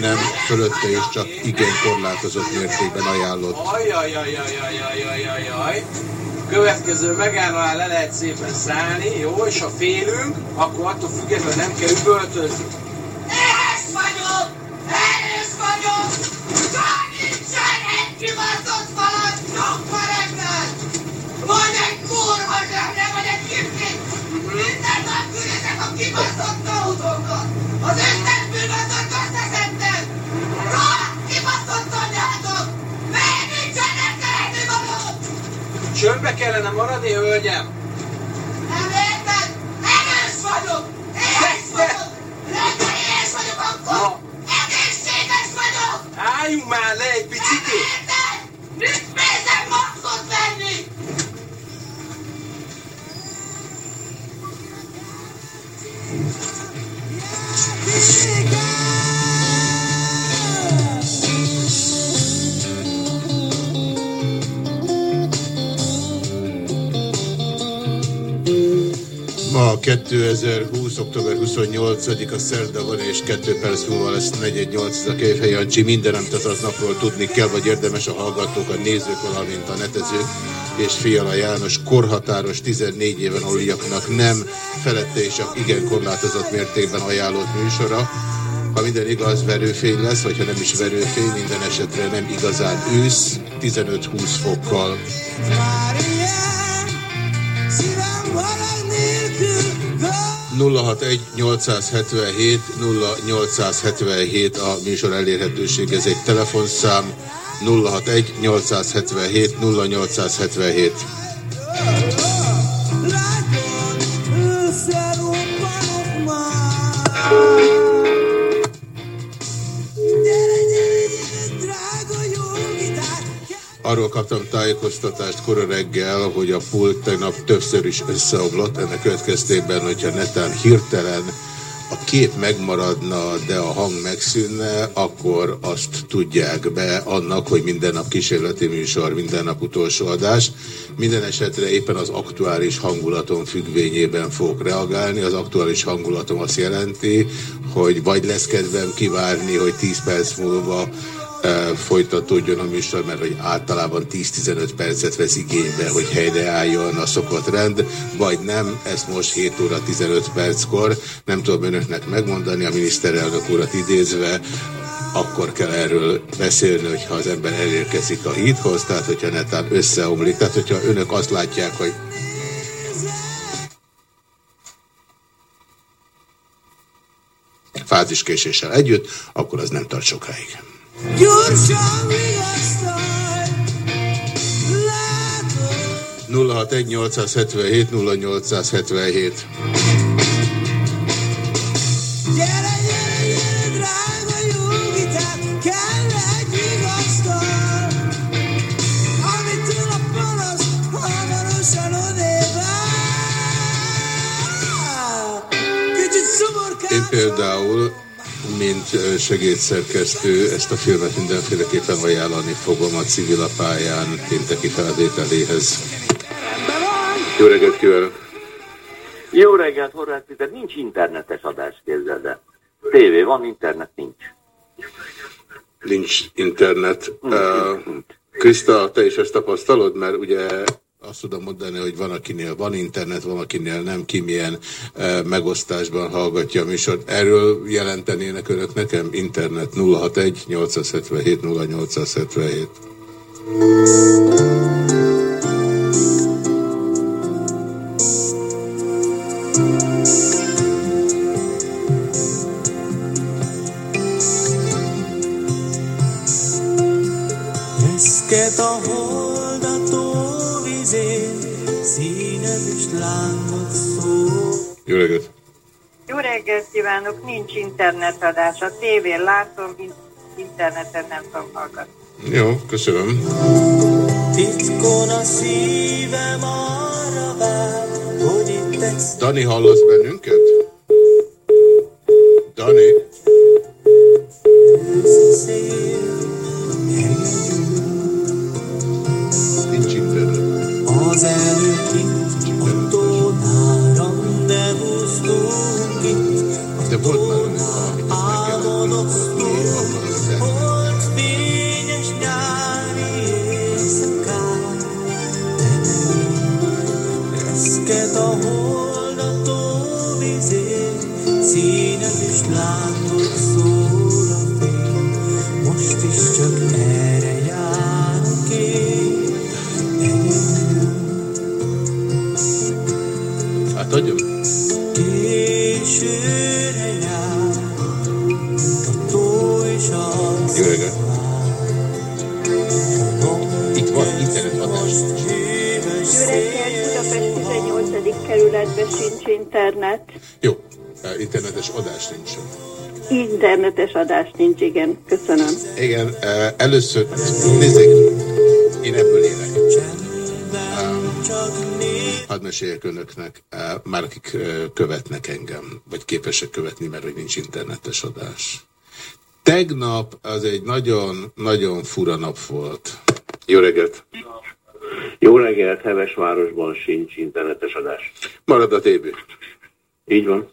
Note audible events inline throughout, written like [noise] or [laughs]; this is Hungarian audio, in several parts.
Nem, fölötte és csak igen korlátozott mértékben ajánlott. Ajajajajajajajajajaj. Következő megállóan le lehet szépen szállni, jó, és ha félünk, akkor attól függetlenül nem kell. Kellene maradni, hölgyem? Nem érted? Erős vagyok! Éhes vagyok! Reggel éhes vagyok akkor! Na. Egészséges vagyok! Álljunk már le egy picikét! Érted? Mit pénzem maszkot venni? Ma 2020. október 28-a szerda van, és 2 perc múlva lesz 418 a Kejfej Jancsi. Minden, amit az napról tudni kell, vagy érdemes a hallgatók, a nézők, valamint a netezők, és Fiala János korhatáros 14 éven aluljaknak nem, felette és csak igen korlátozott mértékben ajánlott műsora. Ha minden igaz, verőfény lesz, vagy ha nem is verőfény, minden esetre nem igazán ősz, 15-20 fokkal. 061 877 0877 a műsor elérhetőség, ez egy telefonszám. 061 877 0877 Arról kaptam tájékoztatást kora reggel, hogy a pult tegnap többször is összeomlott, ennek következtében, hogyha netán hirtelen a kép megmaradna, de a hang megszűnne, akkor azt tudják be annak, hogy minden nap kísérleti műsor, minden nap utolsó adás. Minden esetre éppen az aktuális hangulatom függvényében fogok reagálni. Az aktuális hangulatom azt jelenti, hogy vagy lesz kedvem kivárni, hogy 10 perc múlva folytatódjon a műsor, mert hogy általában 10-15 percet vesz igénybe, hogy helyreálljon a szokott rend, vagy nem, ezt most 7 óra 15 perckor, nem tudom önöknek megmondani, a miniszterelnök urat idézve, akkor kell erről beszélni, hogyha az ember elérkezik a hídhoz, tehát hogyha netán összeomlik, tehát hogyha önök azt látják, hogy fáziskéséssel együtt, akkor az nem tart sokáig. Látod, 061 877 0877 gyere, gyere, gyere, drága jó gitár, kell egy vigasztal, amitől a panasz hamarosan odébb áll. Kicsit szomorkás Én például, mint segédszerkesztő, ezt a filmet mindenféleképpen ajánlani fogom a civilapályán pénteki felvételéhez. Jó reggelt kívánok! Jó reggelt, Horváth Péter, nincs internetes adás, képzeld el. Tévé van, internet nincs. Nincs internet. Uh, Krista, te is ezt tapasztalod? Mert ugye azt tudom mondani, hogy van, akinél van internet, van, akinél nem, ki milyen uh, megosztásban hallgatja a műsort. Erről jelentenének önök nekem? Internet 061 877 0877. kívánok, nincs internetadás. A tévén látom, in- interneten nem tudom hallgatni. Jó, köszönöm. Titkon a szívem arra vár, hogy itt Dani, hallasz bennünket? Dani? Internet. Jó, eh, internetes adás nincs. Internetes adás nincs, igen. Köszönöm. Igen, eh, először, nézzék, én ebből élek. Hadd meséljek önöknek, eh, már akik követnek engem, vagy képesek követni, mert hogy nincs internetes adás. Tegnap az egy nagyon-nagyon fura nap volt. Jó reggelt! Jó reggelt, Hevesvárosban sincs internetes adás. Marad a tévé. Így van.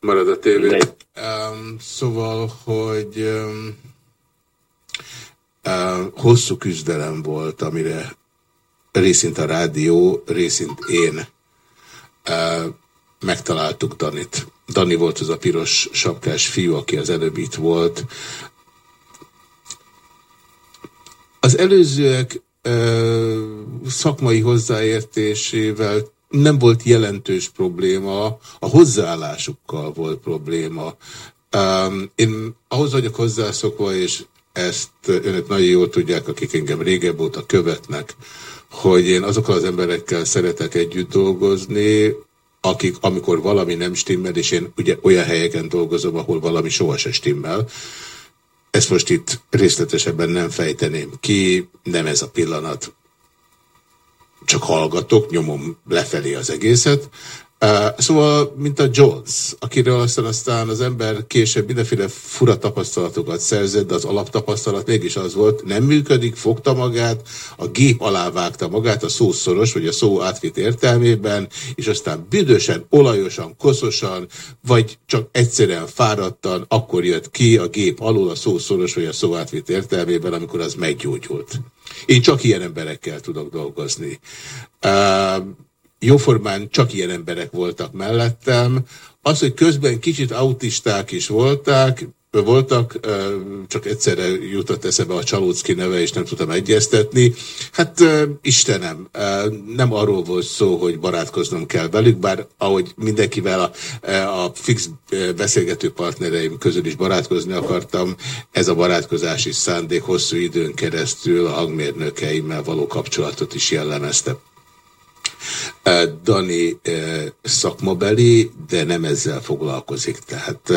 Marad a tévé. Um, szóval, hogy um, uh, hosszú küzdelem volt, amire részint a rádió, részint én uh, megtaláltuk Danit. Dani volt az a piros sapkás fiú, aki az előbb itt volt. Az előzőek ö, szakmai hozzáértésével nem volt jelentős probléma, a hozzáállásukkal volt probléma. Um, én ahhoz vagyok hozzászokva, és ezt önök nagyon jól tudják, akik engem régebb óta követnek, hogy én azokkal az emberekkel szeretek együtt dolgozni, akik, amikor valami nem stimmel, és én ugye olyan helyeken dolgozom, ahol valami sohasem stimmel, ezt most itt részletesebben nem fejteném ki, nem ez a pillanat. Csak hallgatok, nyomom lefelé az egészet. Szóval, mint a Jones, akiről aztán, aztán az ember később mindenféle fura tapasztalatokat szerzett, de az alaptapasztalat mégis az volt, nem működik, fogta magát, a gép alá vágta magát, a szó szoros, vagy a szó átvitt értelmében, és aztán büdösen, olajosan, koszosan, vagy csak egyszerűen fáradtan, akkor jött ki a gép alól a szó szoros, vagy a szó átvitt értelmében, amikor az meggyógyult. Én csak ilyen emberekkel tudok dolgozni. Uh, jóformán csak ilyen emberek voltak mellettem. Az, hogy közben kicsit autisták is voltak, voltak, csak egyszerre jutott eszembe a Csalócki neve, és nem tudtam egyeztetni. Hát Istenem, nem arról volt szó, hogy barátkoznom kell velük, bár ahogy mindenkivel a, a fix beszélgető partnereim közül is barátkozni akartam, ez a barátkozási szándék hosszú időn keresztül a hangmérnökeimmel való kapcsolatot is jellemezte. Dani szakmabeli, de nem ezzel foglalkozik. Tehát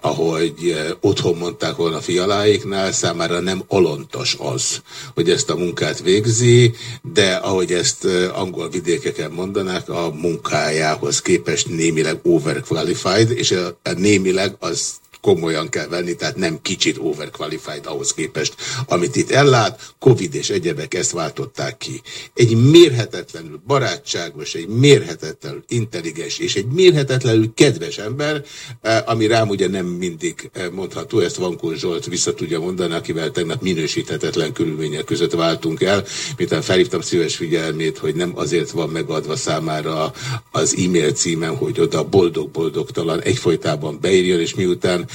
ahogy otthon mondták volna fialáiknál, számára nem alontos az, hogy ezt a munkát végzi, de ahogy ezt angol vidékeken mondanák, a munkájához képest némileg overqualified, és a, némileg az komolyan kell venni, tehát nem kicsit overqualified ahhoz képest, amit itt ellát. Covid és egyebek ezt váltották ki. Egy mérhetetlenül barátságos, egy mérhetetlenül intelligens és egy mérhetetlenül kedves ember, eh, ami rám ugye nem mindig eh, mondható, ezt Vankó Zsolt vissza tudja mondani, akivel tegnap minősíthetetlen körülmények között váltunk el, miután felhívtam szíves figyelmét, hogy nem azért van megadva számára az e-mail címem, hogy oda boldog-boldogtalan egyfolytában beírjon, és miután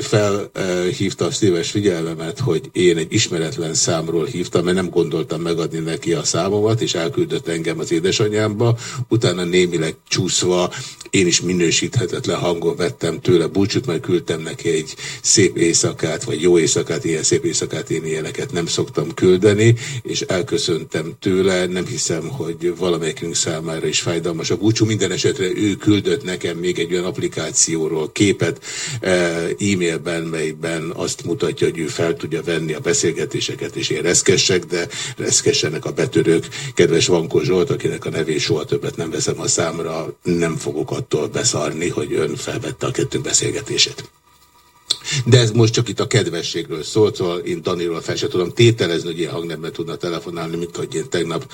felhívta a szíves figyelmemet, hogy én egy ismeretlen számról hívtam, mert nem gondoltam megadni neki a számomat, és elküldött engem az édesanyámba, utána némileg csúszva én is minősíthetetlen hangon vettem tőle búcsút, mert küldtem neki egy szép éjszakát, vagy jó éjszakát, ilyen szép éjszakát én ilyeneket nem szoktam küldeni, és elköszöntem tőle, nem hiszem, hogy valamelyikünk számára is fájdalmas a búcsú. Minden esetre ő küldött nekem még egy olyan applikációról képet e-mailben, melyben azt mutatja, hogy ő fel tudja venni a beszélgetéseket, és én reszkessek, de reszkessenek a betörők. Kedves Vankó Zsolt, akinek a nevét soha többet nem veszem a számra, nem fogok attól beszarni, hogy ön felvette a kettőnk beszélgetését. De ez most csak itt a kedvességről szólt, szóval én Daniról fel sem tudom tételezni, hogy ilyen hangnemben tudna telefonálni, mint hogy én tegnap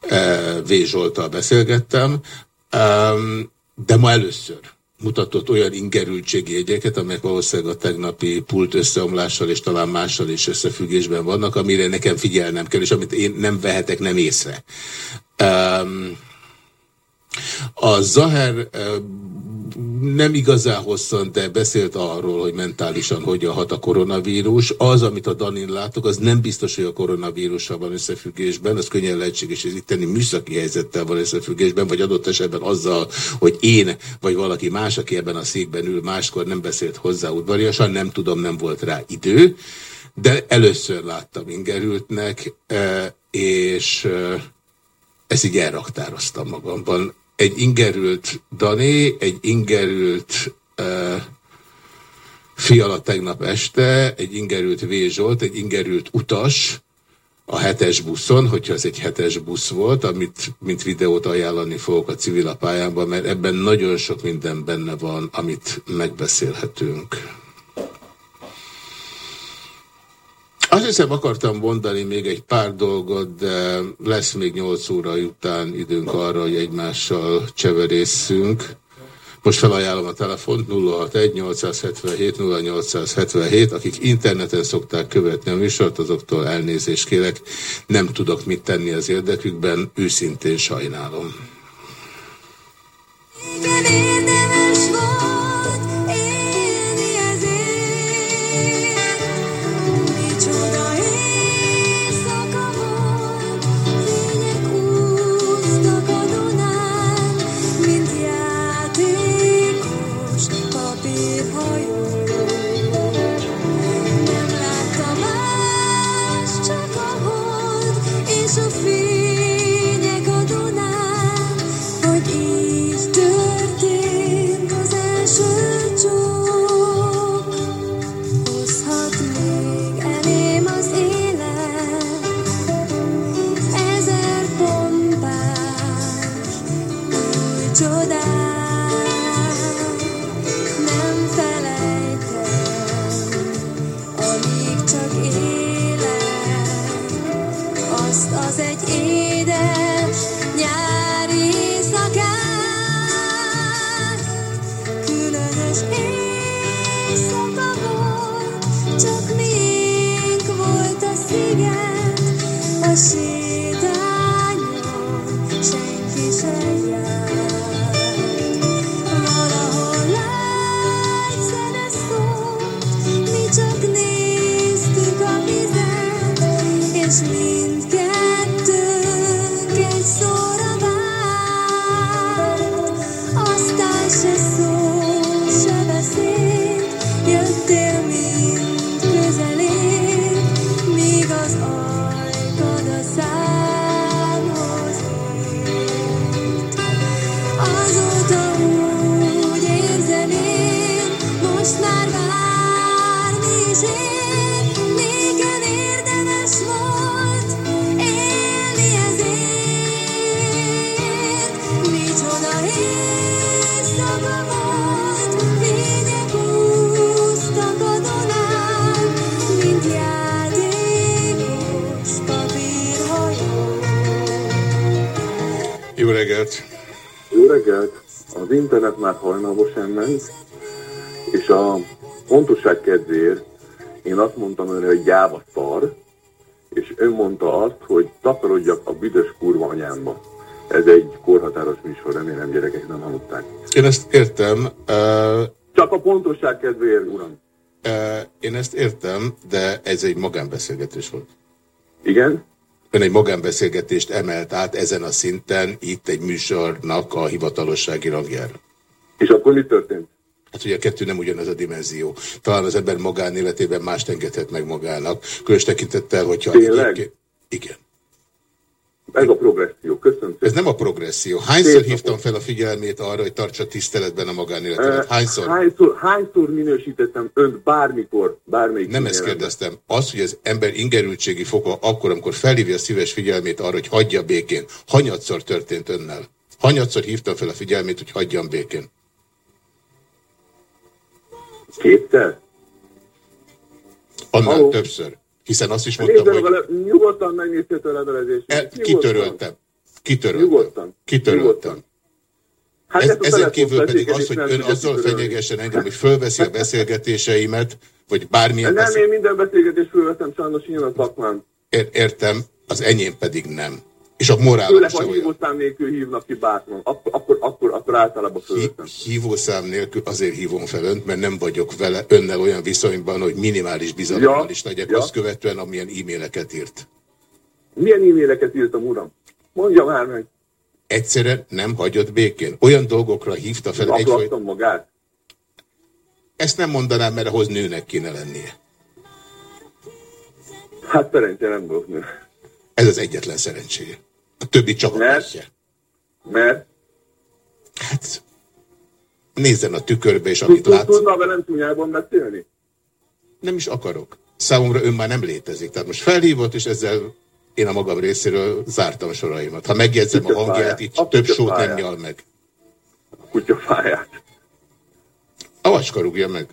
e, V. Zsoltal beszélgettem. E, de ma először mutatott olyan ingerültségi jegyeket, amelyek valószínűleg a tegnapi pult összeomlással és talán mással is összefüggésben vannak, amire nekem figyelnem kell, és amit én nem vehetek nem észre. Um, a Zaher nem igazán hosszan, de beszélt arról, hogy mentálisan hogyan hat a koronavírus. Az, amit a Danin látok, az nem biztos, hogy a koronavírussal van összefüggésben, az könnyen lehetséges, hogy itteni műszaki helyzettel van összefüggésben, vagy adott esetben azzal, hogy én, vagy valaki más, aki ebben a székben ül, máskor nem beszélt hozzá udvariasan, nem tudom, nem volt rá idő, de először láttam ingerültnek, és ezt így elraktároztam magamban egy ingerült Dani, egy ingerült uh, Fiala tegnap este, egy ingerült V. Zsolt, egy ingerült utas a hetes buszon, hogyha ez egy hetes busz volt, amit mint videót ajánlani fogok a civil mert ebben nagyon sok minden benne van, amit megbeszélhetünk. Azt hiszem akartam mondani még egy pár dolgot, de lesz még 8 óra után időnk arra, hogy egymással cseverészünk. Most felajánlom a telefont 061-877-0877, akik interneten szokták követni a műsort, azoktól elnézést kérek, nem tudok mit tenni az érdekükben, őszintén sajnálom. Igen, hajnalba sem ment, és a pontosság kedvéért én azt mondtam önre, hogy gyáva szar, és ön mondta azt, hogy takarodjak a büdös kurva anyámba. Ez egy korhatáros műsor, remélem gyerekek nem hallották. Én ezt értem. Uh, Csak a pontosság kedvéért, uram. Uh, én ezt értem, de ez egy magánbeszélgetés volt. Igen? Ön egy magánbeszélgetést emelt át ezen a szinten, itt egy műsornak a hivatalossági rangjára. És akkor mi történt? Hát ugye a kettő nem ugyanaz a dimenzió. Talán az ember magánéletében mást engedhet meg magának. Különös tekintettel, hogyha... Tényleg? Egyébként... Igen. Ez a progresszió. Köszönöm szépen. Ez nem a progresszió. Hányszor hívtam fel a figyelmét arra, hogy tartsa tiszteletben a magánéletet? Hányszor? Hányszor, hányszor minősítettem önt bármikor, bármelyik Nem ezt kérdeztem. Az, hogy az ember ingerültségi foka akkor, amikor felhívja a szíves figyelmét arra, hogy hagyja békén. Hanyatszor történt önnel? Hanyatszor hívtam fel a figyelmét, hogy hagyjam békén? Kétszer? Annál Halló? többször. Hiszen azt is mondtam, Nézd hogy a le... nyugodtan megnézted a levelezést. el, kitöröltem. Kitöröltem. Nyugodtan. Kitöröltem. Hát Ez, ezen kívül pedig az, hogy ön azzal fenyegessen engem, hogy fölveszi a beszélgetéseimet, vagy bármilyen Nem, beszél... én minden beszélgetést fölveszem, sajnos ilyen a szakmám. Ér- értem, az enyém pedig nem. És a morálom Főleg, ha hívószám nélkül hívnak ki bátran. Akkor, akkor, akkor, akkor általában fölveszem. Hívószám nélkül azért hívom fel önt, mert nem vagyok vele önnel olyan viszonyban, hogy minimális bizalommal Ja, is legyek ja. azt követően, amilyen e-maileket írt. Milyen e-maileket írtam, uram? Mondja már meg. Egyszerűen nem hagyott békén. Olyan dolgokra hívta fel egyfolyt. Aklattam magát. Ezt nem mondanám, mert ahhoz nőnek kéne lennie. Hát szerencsére nem vagyok nő. Ez az egyetlen szerencséje. A többi csak a Mert? pehje. Mert? Hát, nézzen a tükörbe, és amit lát, Tudna velem csúnyában beszélni? nem is akarok. Számomra ön már nem létezik. Tehát most felhívott, és ezzel én a magam részéről zártam a soraimat. Ha megjegyzem a hangját, A több sót nem nyal meg. Kutyafáját. A vacska rúgja meg.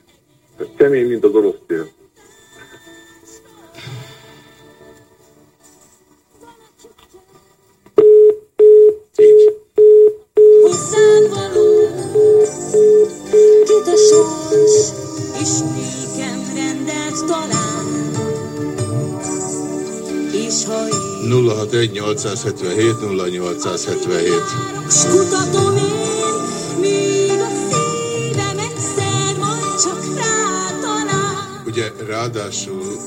Kemény, mint az orosz tél. A sors, és nékem rendelt talán. És ha én 061 877 0877 s kutatom én, míg a szívem egyszer majd csak rátalál. Ugye ráadásul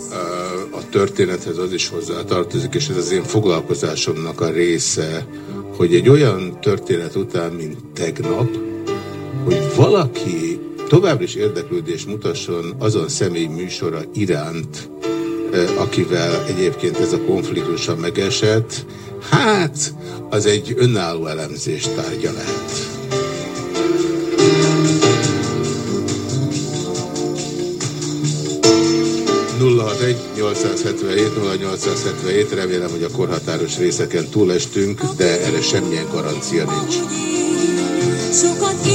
a történethez az is hozzá tartozik, és ez az én foglalkozásomnak a része, hogy egy olyan történet után, mint tegnap, hogy valaki továbbra is érdeklődést mutasson azon személy műsora iránt, eh, akivel egyébként ez a konfliktusa megesett, hát az egy önálló elemzés tárgya lehet. egy 877 0877 remélem, hogy a korhatáros részeken túlestünk, de erre semmilyen garancia nincs. Sokat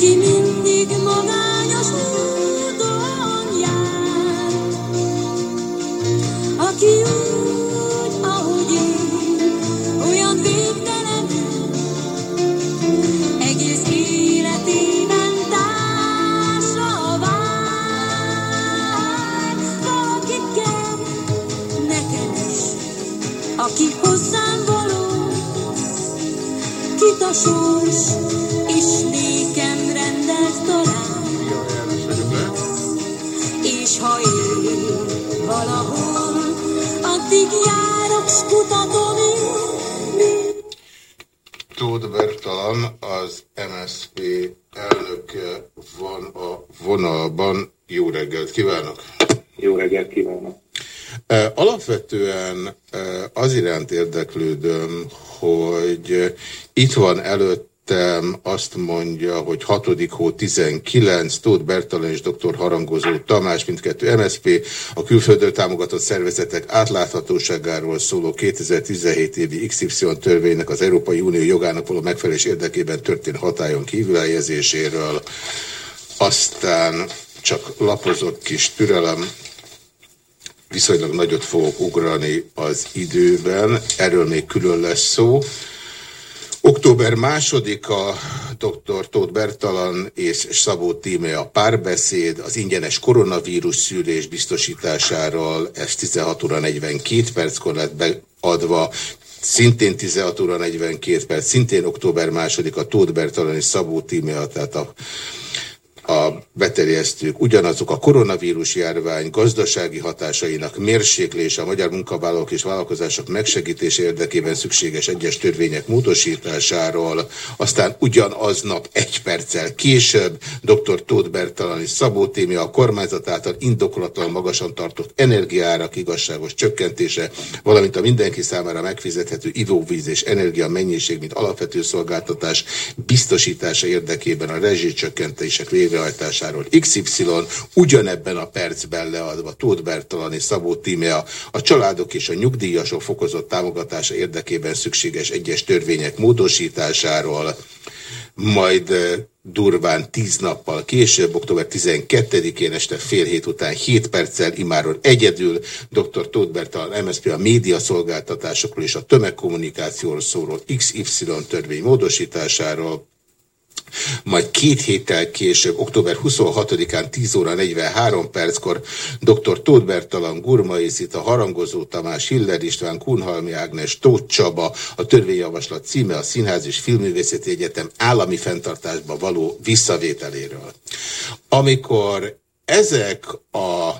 aki mindig magányos úton jár. Aki úgy, ahogy én, olyan végtelenül, egész életében társra vár. Valaki kell nekem is, aki hozzám való, kit a sors, addig járok, s kutatom én, Tóth Bertalan, az MSZP elnöke van a vonalban. Jó reggelt kívánok! Jó reggelt kívánok! E, Alapvetően e, az iránt érdeklődöm, hogy itt van előttem, azt mondja, hogy 6. hó 19, Tóth Bertalan és dr. Harangozó Tamás, mindkettő MSZP, a külföldről támogatott szervezetek átláthatóságáról szóló 2017 évi XY törvénynek az Európai Unió jogának való megfelelés érdekében történő hatályon kívülájezéséről. Aztán csak lapozott kis türelem, viszonylag nagyot fogok ugrani az időben, erről még külön lesz szó. Október másodika dr. Tóth Bertalan és Szabó Tíme a párbeszéd az ingyenes koronavírus szűrés biztosításáról, ez 16 óra 42 perckor lett beadva, szintén 16 óra 42 perc, szintén október második a Tóth Bertalan és Szabó Tíme, tehát a a beterjesztők ugyanazok a koronavírus járvány gazdasági hatásainak mérséklése a magyar munkavállalók és vállalkozások megsegítése érdekében szükséges egyes törvények módosításáról, aztán ugyanaznap egy perccel később dr. Tóth Bertalan és Szabó Témi a kormányzat által indokolatlan magasan tartott energiárak igazságos csökkentése, valamint a mindenki számára megfizethető ivóvíz és energia mennyiség, mint alapvető szolgáltatás biztosítása érdekében a rezsicsökkentések véve végrehajtásáról XY ugyanebben a percben leadva Tóth Bertalan és Szabó Tímea a családok és a nyugdíjasok fokozott támogatása érdekében szükséges egyes törvények módosításáról, majd durván tíz nappal később, október 12-én este fél hét után 7 perccel imáron egyedül dr. Tóth Bertalan MSZP a média szolgáltatásokról és a tömegkommunikációról szóló XY törvény módosításáról, majd két héttel később, október 26-án 10 óra 43 perckor dr. Tóth Bertalan, Gurmai Zita, Harangozó Tamás, Hiller István, Kunhalmi Ágnes, Tóth Csaba, a törvényjavaslat címe a Színház és Filmművészeti Egyetem állami fenntartásba való visszavételéről. Amikor ezek a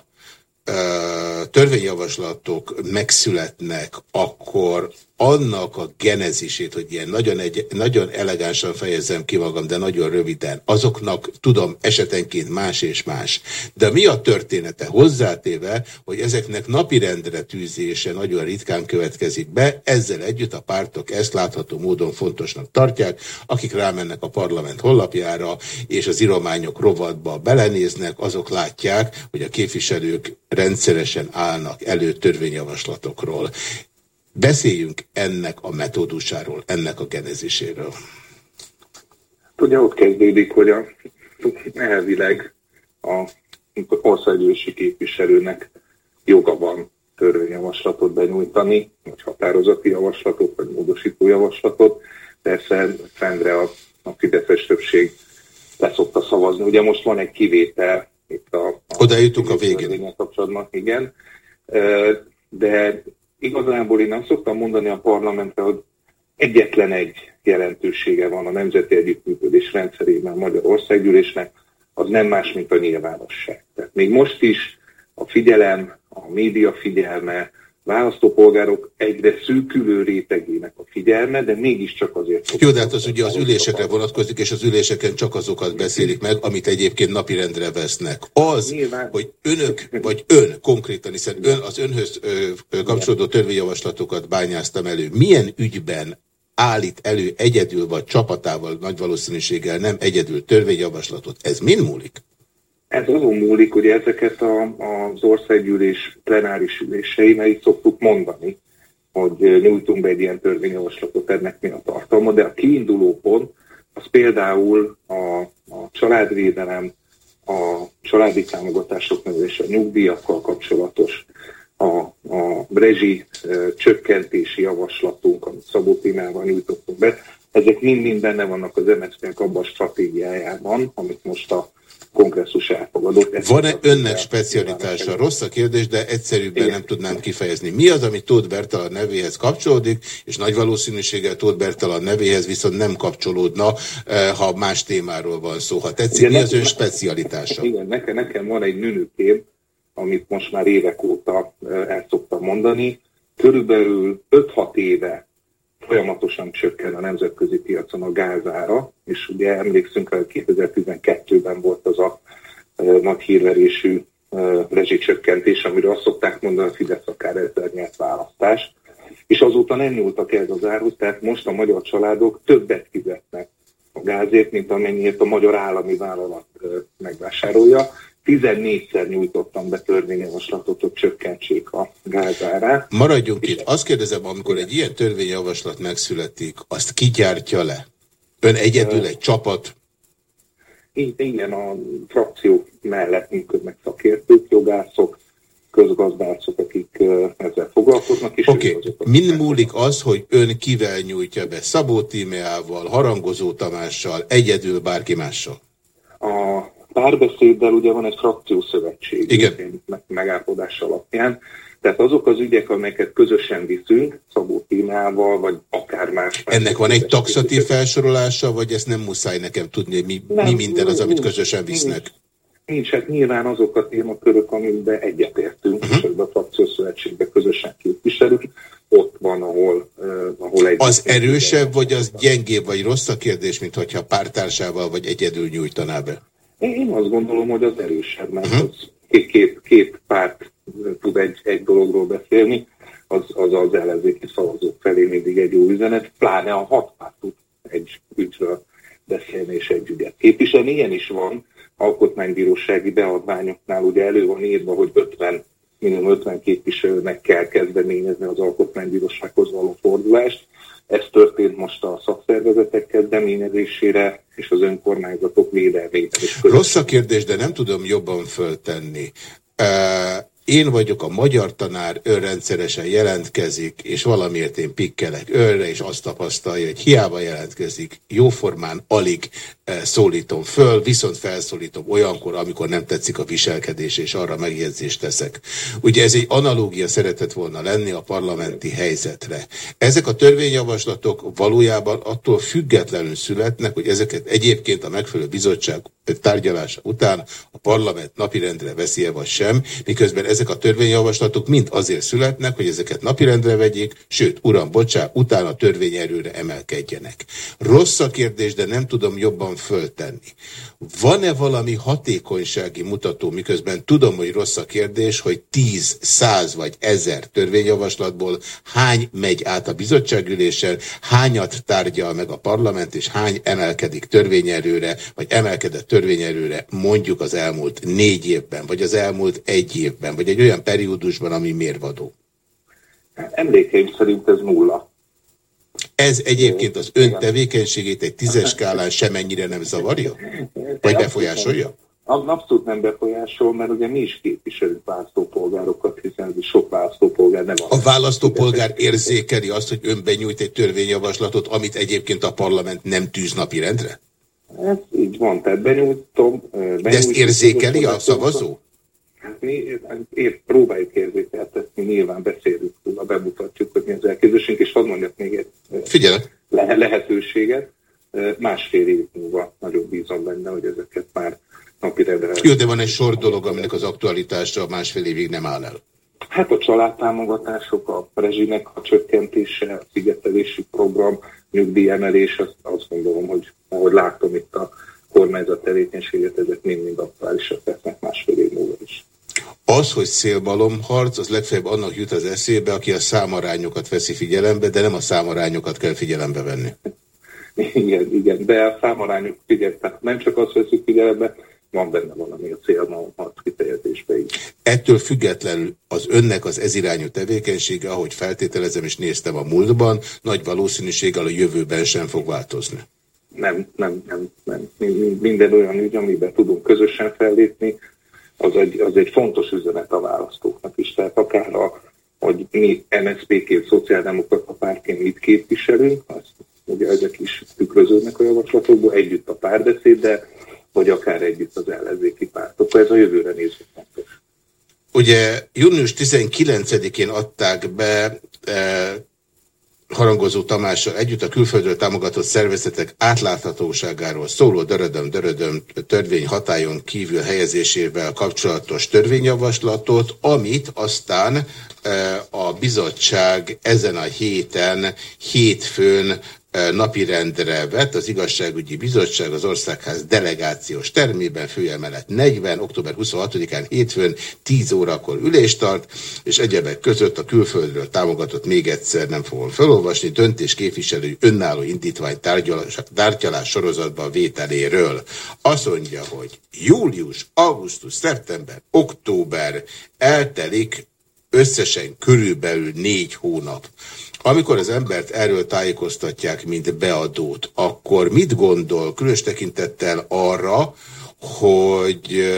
törvényjavaslatok megszületnek, akkor annak a genezisét, hogy ilyen nagyon, egy, nagyon elegánsan fejezem ki magam, de nagyon röviden, azoknak tudom esetenként más és más. De mi a története? Hozzátéve, hogy ezeknek napirendre tűzése nagyon ritkán következik be, ezzel együtt a pártok ezt látható módon fontosnak tartják, akik rámennek a parlament honlapjára, és az irományok rovatba belenéznek, azok látják, hogy a képviselők rendszeresen állnak elő törvényjavaslatokról. Beszéljünk ennek a metódusáról, ennek a genezéséről. Ugye ott kezdődik, hogy a, elvileg a országgyűlési képviselőnek joga van törvényjavaslatot benyújtani, vagy határozati javaslatot, vagy módosító javaslatot. Persze fendre a, a Fideszes többség leszokta szavazni. Ugye most van egy kivétel itt a... a Oda jutunk a végén. Kapcsolatban, igen. De igazából én azt szoktam mondani a parlamentre, hogy egyetlen egy jelentősége van a nemzeti együttműködés rendszerében a Magyar Országgyűlésnek, az nem más, mint a nyilvánosság. Tehát még most is a figyelem, a média figyelme, választópolgárok egyre szűkülő rétegének a figyelme, de mégiscsak azért... Jó, de hát az ugye az ülésekre vonatkozik, és az üléseken csak azokat beszélik meg, amit egyébként napirendre vesznek. Az, Nyilván... hogy önök, vagy ön konkrétan, hiszen ön az önhöz ö, kapcsolódó törvényjavaslatokat bányáztam elő. Milyen ügyben állít elő egyedül vagy csapatával nagy valószínűséggel nem egyedül törvényjavaslatot? Ez mind múlik? Ez azon múlik, hogy ezeket a, az országgyűlés plenáris ülésein így szoktuk mondani, hogy nyújtunk be egy ilyen törvényjavaslatot, ennek mi a tartalma, de a kiinduló pont az például a, a családvédelem, a családi támogatások növelése, a nyugdíjakkal kapcsolatos, a, a brezsi e, csökkentési javaslatunk, amit Szabó Timával nyújtottunk be, ezek mind-mind benne vannak az MSZP-nek abban a stratégiájában, amit most a kongresszus elfogadott. Van-e önnek specialitása? Rossz a kérdés, de egyszerűbben Igen. nem tudnám kifejezni. Mi az, ami Tóth Bertalan nevéhez kapcsolódik, és nagy valószínűséggel Tóth Bertalan nevéhez viszont nem kapcsolódna, eh, ha más témáról van szó. Ha tetszik, Igen, mi az ön specialitása? Igen, nekem, nekem van egy nőnőkép, amit most már évek óta eh, el szoktam mondani. Körülbelül 5-6 éve folyamatosan csökken a nemzetközi piacon a gázára, és ugye emlékszünk, hogy 2012-ben volt az a nagy hírverésű rezsicsökkentés, amiről azt szokták mondani, hogy Fidesz akár ezzel nyert választás, és azóta nem nyúltak ez az árhoz, tehát most a magyar családok többet fizetnek a gázért, mint amennyiért a magyar állami vállalat megvásárolja. 14-szer nyújtottam be törvényjavaslatot, hogy csökkentsék a gázárát. Maradjunk itt. Azt kérdezem, amikor egy ilyen törvényjavaslat megszületik, azt ki gyártja le? Ön egyedül egy csapat? Igen, a frakció mellett működnek szakértők, jogászok, közgazdászok, akik ezzel foglalkoznak. Oké, azok, min múlik az, hogy ön kivel nyújtja be? Szabó Tímeával, Harangozó Tamással, egyedül bárki mással? A párbeszéddel ugye van egy frakciószövetség Igen. meg- megállapodás alapján, tehát azok az ügyek, amelyeket közösen viszünk, Szabó Tímával, vagy akár más. Ennek van egy taxatív felsorolása, vagy ezt nem muszáj nekem tudni, hogy mi, Nem, mi minden az, amit nincs, közösen visznek? Nincs, hát nyilván azok a témakörök, amiben egyetértünk, uh-huh. és ebben a frakciószövetségben közösen képviselünk, ott van, ahol, uh, ahol egy... Az erősebb, vagy az gyengébb, vagy rossz a kérdés, mint hogyha pártársával vagy egyedül nyújtaná be? Én azt gondolom, hogy az erősebb, mert az két, két, két párt tud egy, egy dologról beszélni, az, az az ellenzéki szavazók felé mindig egy jó üzenet, pláne a hat párt tud egy ügyről beszélni és egy ügyet képviselni. Ilyen is van, alkotmánybírósági beadványoknál ugye elő van írva, hogy 50, minimum 50 képviselőnek kell kezdeményezni az alkotmánybírósághoz való fordulást. Ez történt most a szakszervezetek kezdeményezésére és az önkormányzatok védelmében. Rossz a kérdés, de nem tudom jobban föltenni. Én vagyok a magyar tanár, ön jelentkezik, és valamiért én pikkelek önre, és azt tapasztalja, hogy hiába jelentkezik, jóformán alig eh, szólítom föl, viszont felszólítom olyankor, amikor nem tetszik a viselkedés, és arra megjegyzést teszek. Ugye ez egy analógia szeretett volna lenni a parlamenti helyzetre. Ezek a törvényjavaslatok valójában attól függetlenül születnek, hogy ezeket egyébként a megfelelő bizottság tárgyalása után a parlament napirendre veszi-e vagy sem, miközben ezek a törvényjavaslatok mind azért születnek, hogy ezeket napirendre vegyék, sőt, uram, bocsá, utána törvényerőre emelkedjenek. Rossz a kérdés, de nem tudom jobban föltenni. Van-e valami hatékonysági mutató, miközben tudom, hogy rossz a kérdés, hogy 10, 100 vagy 1000 törvényjavaslatból hány megy át a bizottságülésen, hányat tárgyal meg a parlament, és hány emelkedik törvényerőre, vagy emelkedett törvényerőre mondjuk az elmúlt négy évben, vagy az elmúlt egy évben, vagy egy olyan periódusban, ami mérvadó. Emlékeim szerint ez nulla. Ez egyébként az ön tevékenységét egy tízes skálán semennyire nem zavarja? Vagy befolyásolja? Abszolút nem befolyásol, mert ugye mi is képviselünk választópolgárokat, hiszen sok választópolgár nem A választópolgár érzékeli azt, hogy ön benyújt egy törvényjavaslatot, amit egyébként a parlament nem tűz napirendre? Ez így van, tehát benyújtom. benyújtom De ezt érzékeli a szavazó? Hát mi ér, próbáljuk érzékeltetni, nyilván beszélünk róla, bemutatjuk, hogy mi az elképzelésünk, és hadd mondjak még egy le- lehetőséget. Másfél év múlva nagyon bízom benne, hogy ezeket már napirendre Jó, de van egy sor dolog, aminek az aktualitása másfél évig nem áll el. Hát a családtámogatások, a rezsinek a csökkentése, a szigetelési program, nyugdíjemelés, azt, azt gondolom, hogy ahogy látom itt a kormányzat tevékenységet, ezek mind-mind aktuálisak lesznek másfél év múlva is. Az, hogy szélbalomharc, az legfeljebb annak jut az eszébe, aki a számarányokat veszi figyelembe, de nem a számarányokat kell figyelembe venni. Igen, igen, de a számarányok figyelj, tehát nem csak azt veszik figyelembe, van benne valami a célmalomharc kifejezésbe is. Ettől függetlenül az önnek az ezirányú tevékenysége, ahogy feltételezem és néztem a múltban, nagy valószínűséggel a jövőben sem fog változni. Nem, nem, nem, nem. Minden olyan ügy, amiben tudunk közösen fellépni, az egy, az egy fontos üzenet a választóknak is. Tehát akár a, hogy mi MSZP-ként, szociáldemokrata pártként mit képviselünk, azt ugye ezek is tükröződnek a javaslatokból, együtt a párbeszéddel, vagy akár együtt az ellenzéki pártokkal. Ez a jövőre nézve fontos. Ugye június 19-én adták be eh, harangozó Tamással együtt a külföldről támogatott szervezetek átláthatóságáról szóló dörödöm dörödöm törvény hatályon kívül helyezésével kapcsolatos törvényjavaslatot, amit aztán eh, a bizottság ezen a héten, hétfőn napirendre vett az igazságügyi bizottság az országház delegációs termében főemelet 40, október 26-án hétfőn 10 órakor ülést tart, és egyebek között a külföldről támogatott még egyszer nem fogom felolvasni, döntés képviselő önálló indítvány tárgyalás, tárgyalás sorozatban vételéről. Azt mondja, hogy július, augusztus, szeptember, október eltelik összesen körülbelül négy hónap. Amikor az embert erről tájékoztatják, mint beadót, akkor mit gondol, különös tekintettel arra, hogy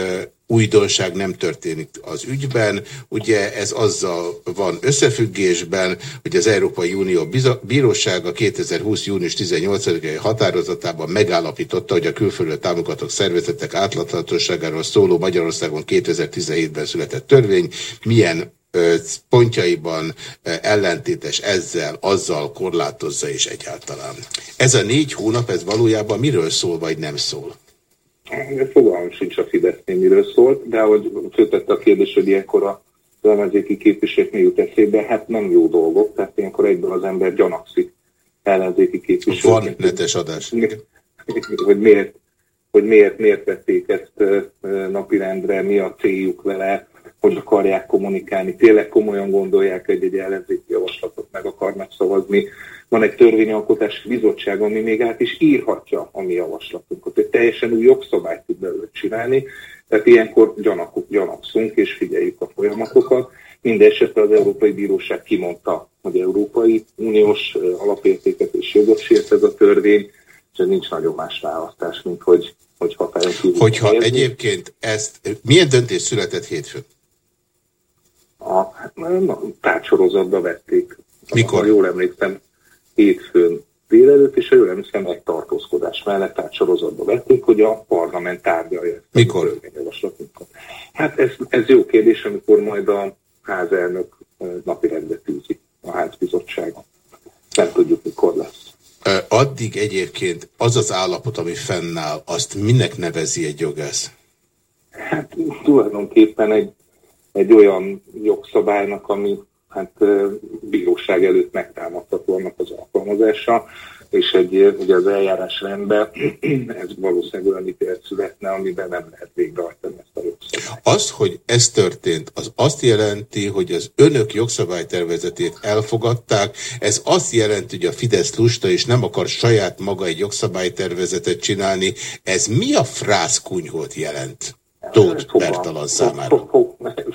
újdonság nem történik az ügyben. Ugye ez azzal van összefüggésben, hogy az Európai Unió Bírósága 2020. június 18-ai határozatában megállapította, hogy a külföldre támogatott szervezetek átláthatóságáról szóló Magyarországon 2017-ben született törvény milyen pontjaiban ellentétes ezzel, azzal korlátozza és egyáltalán. Ez a négy hónap, ez valójában miről szól, vagy nem szól? Fogalmam sincs a Fidesznél miről szólt, de ahogy föltette a kérdés, hogy ilyenkor a ellenzéki képviselők mi jut eszébe, hát nem jó dolgok, tehát ilyenkor egyből az ember gyanakszik ellenzéki képviselők. Van netes adás. [laughs] Hogy miért, hogy miért, miért vették ezt napirendre, mi a céljuk vele, hogy akarják kommunikálni, tényleg komolyan gondolják, hogy egy ellenzéki javaslatot meg akarnak szavazni. Van egy törvényalkotási bizottság, ami még át is írhatja a mi javaslatunkat. Egy teljesen új jogszabályt tud belőle csinálni, tehát ilyenkor gyanakuk, gyanakszunk és figyeljük a folyamatokat. Mindenesetre az Európai Bíróság kimondta, hogy Európai Uniós alapértéket és jogot sért ez a törvény, és nincs nagyon más választás, mint hogy, hogy hatályon kívül. Hogyha helyezni. egyébként ezt, milyen döntés született hétfőn? A, tárcsorozatba vették. Mikor? Ha jól emlékszem, hétfőn délelőtt, és ha jól emlékszem, egy tartózkodás mellett tárcsorozatba vették, hogy a parlament tárgyalja ezt Mikor? Hát ez, ez jó kérdés, amikor majd a házelnök napirendre tűzi a házbizottsága. Nem tudjuk, mikor lesz. Addig egyébként az az állapot, ami fennáll, azt minek nevezi egy jogász? Hát tulajdonképpen egy egy olyan jogszabálynak, ami hát bíróság előtt megtámadható annak az alkalmazása, és egy, ugye az eljárás rendben [clears throat] ez valószínűleg olyan ítélet születne, amiben nem lehet végrehajtani ezt a jogszabályt. Az, hogy ez történt, az azt jelenti, hogy az önök jogszabálytervezetét elfogadták, ez azt jelenti, hogy a Fidesz lusta és nem akar saját maga egy jogszabálytervezetet csinálni. Ez mi a frászkunyhót jelent? Tóth Bertalan számára?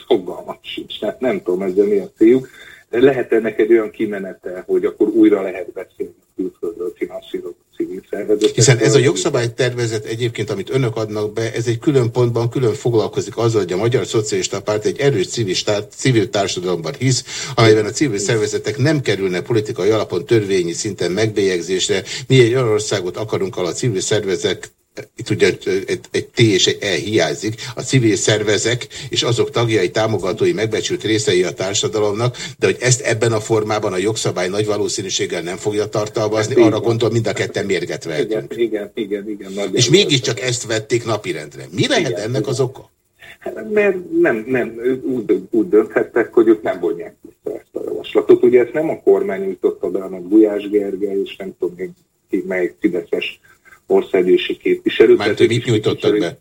Fogalmat sincs, hát nem tudom ezzel mi a céljuk. Lehet ennek egy olyan kimenete, hogy akkor újra lehet beszélni külföldről finanszírozott civil szervezetek. Hiszen ez a jogszabálytervezet egyébként, amit önök adnak be, ez egy külön pontban külön foglalkozik azzal, hogy a Magyar Szocialista Párt egy erős civil, civil társadalomban hisz, amelyben a civil szervezetek nem kerülnek politikai alapon törvényi szinten megbélyegzésre. Mi egy olyan országot akarunk, ahol a civil szervezetek itt ugye egy, egy T és egy E hiányzik, a civil szervezek és azok tagjai, támogatói, megbecsült részei a társadalomnak, de hogy ezt ebben a formában a jogszabály nagy valószínűséggel nem fogja tartalmazni, hát, arra gondol mind a ketten mérget vehetünk. Igen, igen, igen. igen és mégiscsak ezt vették napirendre. Mi lehet igen, ennek igen. az oka? Hát, mert nem, nem, úgy, úgy dönthettek, hogy ők nem vonják vissza ezt a javaslatot. Ugye ezt nem a kormány nyújtotta be, hanem Gulyás Gergely, és nem tudom még ki, melyik fideszes országgyűlési képviselő. Mert mit nyújtottak be?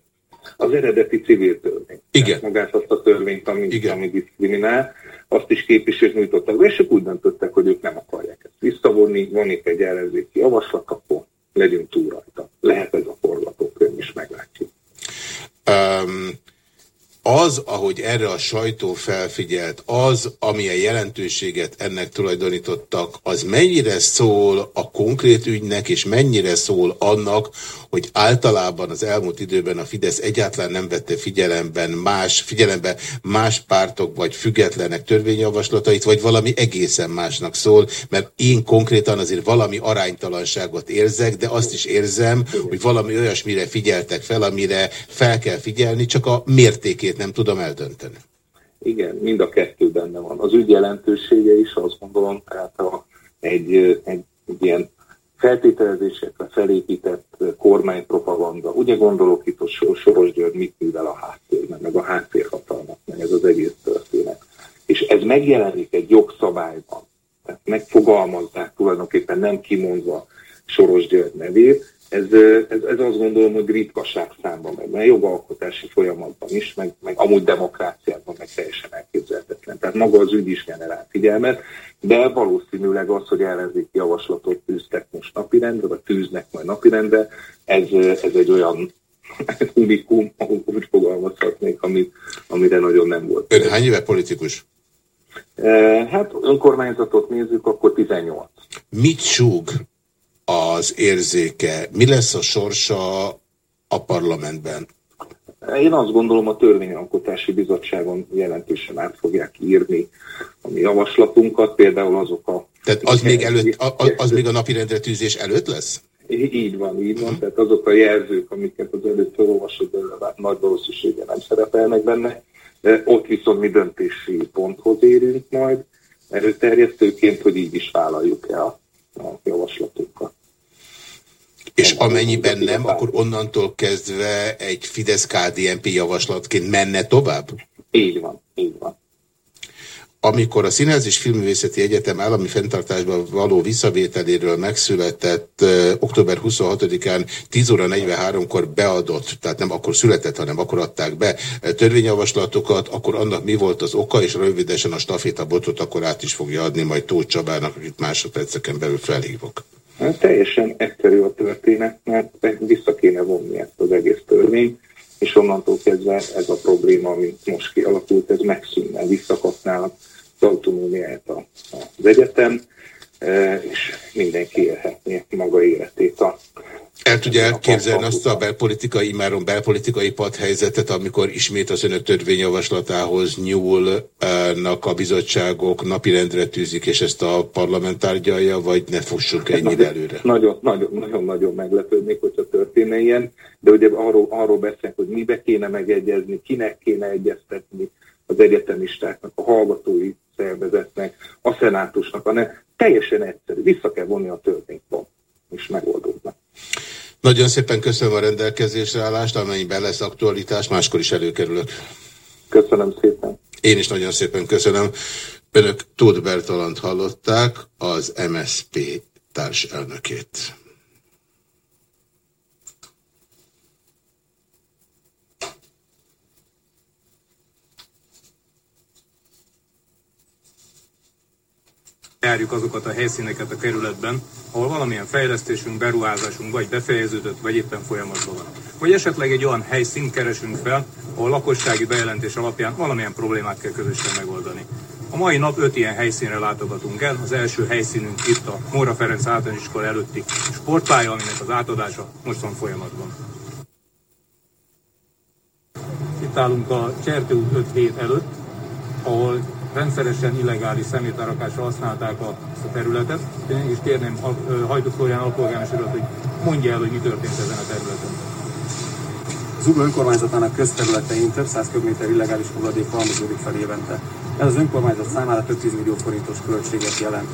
Az eredeti civil törvény. Igen. Magát azt a törvényt, ami, Igen. ami diszkriminál, azt is képviselők nyújtottak be, és ők úgy döntöttek, hogy ők nem akarják ezt visszavonni, van itt egy ellenzéki javaslat, akkor legyünk túl rajta. Lehet ez a forgatókönyv is, meglátjuk. Um, az, ahogy erre a sajtó felfigyelt, az, amilyen jelentőséget ennek tulajdonítottak, az mennyire szól a konkrét ügynek, és mennyire szól annak, hogy általában az elmúlt időben a Fidesz egyáltalán nem vette figyelemben más, figyelembe más pártok vagy függetlenek törvényjavaslatait, vagy valami egészen másnak szól, mert én konkrétan azért valami aránytalanságot érzek, de azt is érzem, hogy valami olyasmire figyeltek fel, amire fel kell figyelni, csak a mértékét nem tudom eldönteni. Igen, mind a kettő benne van. Az ügy jelentősége is azt gondolom, tehát a, egy, egy, egy ilyen feltételezésekre felépített kormánypropaganda. Ugye gondolok itt, hogy Soros György mit művel a háttérben, meg a háttérhatalmat, meg ez az egész történet. És ez megjelenik egy jogszabályban. Tehát megfogalmazzák tulajdonképpen nem kimondva Soros György nevét, ez, ez, ez azt gondolom, hogy ritkaság számban meg, mert jogalkotási folyamatban is, meg, meg amúgy demokráciában meg teljesen elképzelhetetlen. Tehát maga az ügy is generál figyelmet, de valószínűleg az, hogy ellenzéki javaslatot tűztek most napirendre, vagy tűznek majd napirendre, ez, ez egy olyan [laughs] unikum, úgy fogalmazhatnék, ami, amire nagyon nem volt. Ön hány éve politikus? Hát önkormányzatot nézzük, akkor 18. Mit súg az érzéke? Mi lesz a sorsa a parlamentben? Én azt gondolom, a Törvényalkotási Bizottságon jelentősen át fogják írni a mi javaslatunkat, például azok a... Tehát az még, előtt, az, az még a napirendre tűzés előtt lesz? Így van, így van. Tehát azok a jelzők, amiket az előtt felolvasott, de nagy valószínűséggel nem szerepelnek benne. De ott viszont mi döntési ponthoz érünk majd előterjesztőként, hogy így is vállaljuk el a javaslatunkat. És amennyiben nem, akkor onnantól kezdve egy Fidesz-KDNP javaslatként menne tovább? Így van, így van. Amikor a Színház és Filmművészeti Egyetem állami fenntartásban való visszavételéről megszületett október 26-án 10 óra 43-kor beadott, tehát nem akkor született, hanem akkor adták be törvényjavaslatokat, akkor annak mi volt az oka, és rövidesen a stafétabotot akkor át is fogja adni majd Tóth Csabának, akit másodperceken belül felhívok. Hát teljesen egyszerű a történet, mert vissza kéne vonni ezt az egész törvényt, és onnantól kezdve ez a probléma, amit most kialakult, ez megszűnne, visszakapná az autonómiáját az egyetem, e, és mindenki élhetné maga életét a el tudja elképzelni azt a belpolitikai, imáron belpolitikai padhelyzetet, amikor ismét az önök törvényjavaslatához nyúlnak a bizottságok, napirendre tűzik, és ezt a parlament tárgyalja, vagy ne fussunk ennyire előre? Nagyon-nagyon meglepődnék, hogyha történne ilyen, de ugye arról, arról beszélünk, hogy mibe kéne megegyezni, kinek kéne egyeztetni az egyetemistáknak, a hallgatói szervezetnek, a szenátusnak, a ne. Teljesen egyszerű, vissza kell vonni a törvényt, és megoldódnak. Nagyon szépen köszönöm a rendelkezésre állást, amennyiben lesz aktualitás, máskor is előkerülök. Köszönöm szépen. Én is nagyon szépen köszönöm. Önök Tóth Bertalant hallották, az MSP társelnökét. Járjuk azokat a helyszíneket a kerületben, ahol valamilyen fejlesztésünk, beruházásunk vagy befejeződött, vagy éppen folyamatban van. Vagy esetleg egy olyan helyszínt keresünk fel, ahol lakossági bejelentés alapján valamilyen problémát kell közösen megoldani. A mai nap öt ilyen helyszínre látogatunk el. Az első helyszínünk itt a Móra Ferenc általános iskola előtti sportpálya, aminek az átadása most van folyamatban. Itt állunk a Csertő út 5 hét előtt, ahol rendszeresen illegális szemétarakásra használták a, területet, és kérném Hajtuk Florián alpolgármester hogy mondja el, hogy mi történt ezen a területen. Az Ugló önkormányzatának közterületein több száz köbméter illegális hulladék halmozódik fel évente. Ez az önkormányzat számára több 10 millió forintos költséget jelent.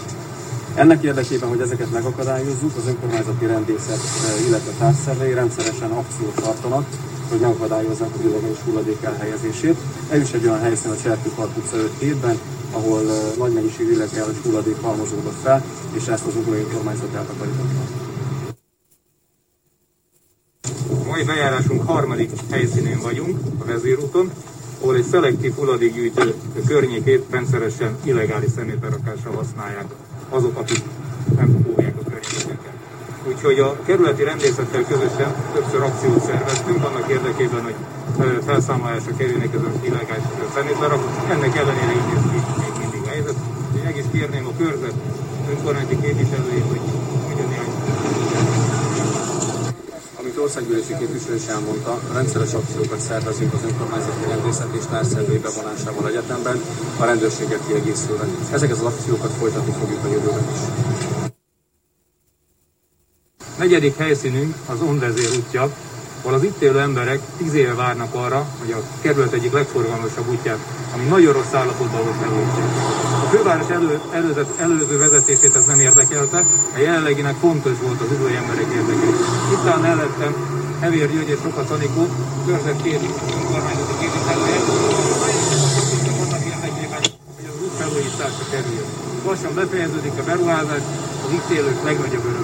Ennek érdekében, hogy ezeket megakadályozzuk, az önkormányzati rendészet, illetve társszervei rendszeresen akciót tartanak, hogy megakadályozzák az illegális hulladék elhelyezését. Ez is egy olyan helyszín a Csertű Park utca 5 hétben, ahol nagy mennyiségű illegális hulladék halmozódott fel, és ezt az ugrói kormányzat eltakarította. Mai bejárásunk harmadik helyszínén vagyunk, a vezérúton, ahol egy szelektív hulladékgyűjtő környékét rendszeresen illegális szemétberakásra használják azok, akik nem környezeteket. Úgyhogy a kerületi rendészettel közösen többször akciót szerveztünk annak érdekében, hogy felszámolásra kerülnek ez az illegális szemétlerak. Ennek ellenére így néz még mindig a helyzet. Én meg is kérném a körzet önkormányzati képviselőjét, hogy mondja néhány amit országgyűlési képviselő is elmondta, rendszeres akciókat szervezünk az önkormányzati rendészet és társzervei bevonásával egyetemben, a rendőrséget kiegészülve. Ezeket az akciókat folytatni fogjuk a jövőben is. Negyedik helyszínünk az Ondezér útja, ahol az itt élő emberek tíz éve várnak arra, hogy a kerület egyik legforgalmasabb útját, ami nagyon rossz állapotban volt felújítják. A főváros elő, előzet, előző vezetését ez nem érdekelte, a jelenleginek fontos volt az udói emberek érdeke. Itt áll mellettem Hevér György és Roka Tanikó, körzet két önkormányzati képviselője, hogy az út felújításra kerüljön. Lassan befejeződik a beruházás az itt élők legnagyobb örömére.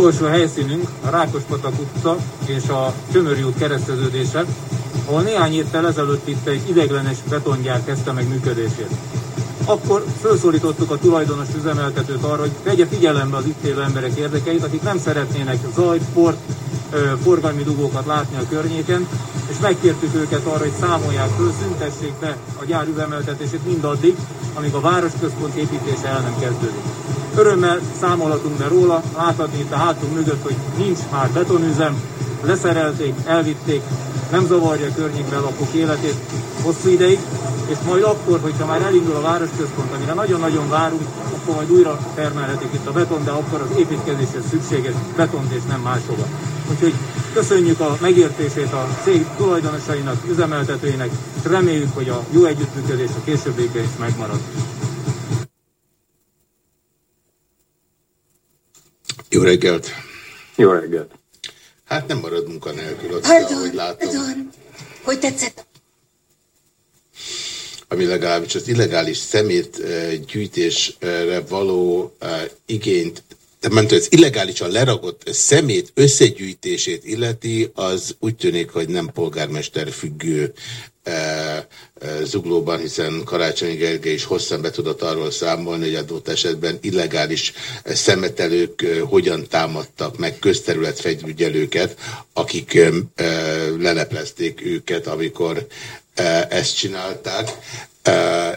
Utolsó helyszínünk a Rákospatak utca és a Csömöri út kereszteződése, ahol néhány évvel ezelőtt itt egy ideiglenes betongyár kezdte meg működését. Akkor felszólítottuk a tulajdonos üzemeltetőt arra, hogy vegye figyelembe az itt élő emberek érdekeit, akik nem szeretnének zaj, sport, forgalmi dugókat látni a környéken, és megkértük őket arra, hogy számolják föl, szüntessék be a gyár üzemeltetését mindaddig, amíg a városközpont építése el nem kezdődik. Örömmel számolhatunk be róla, láthatni itt a hátunk mögött, hogy nincs már betonüzem, leszerelték, elvitték, nem zavarja a környékben lakók életét hosszú ideig, és majd akkor, hogyha már elindul a városközpont, amire nagyon-nagyon várunk, akkor majd újra termelhetik itt a beton, de akkor az építkezéshez szükséges betont és nem máshova. Úgyhogy köszönjük a megértését a cég tulajdonosainak, üzemeltetőinek, és reméljük, hogy a jó együttműködés a későbbiekben is megmarad. Jó reggelt! Jó reggelt! Hát nem marad munkanélkül, azt Pardon, ahogy látom. pardon. Hogy tetszett? ami legalábbis az illegális szemét eh, gyűjtésre való eh, igényt, mert az illegálisan leragott szemét összegyűjtését illeti, az úgy tűnik, hogy nem polgármester függő zuglóban, hiszen Karácsonyi Gergely is hosszan be tudott arról számolni, hogy adott esetben illegális szemetelők hogyan támadtak meg közterületfegyügyelőket, akik leleplezték őket, amikor ezt csinálták,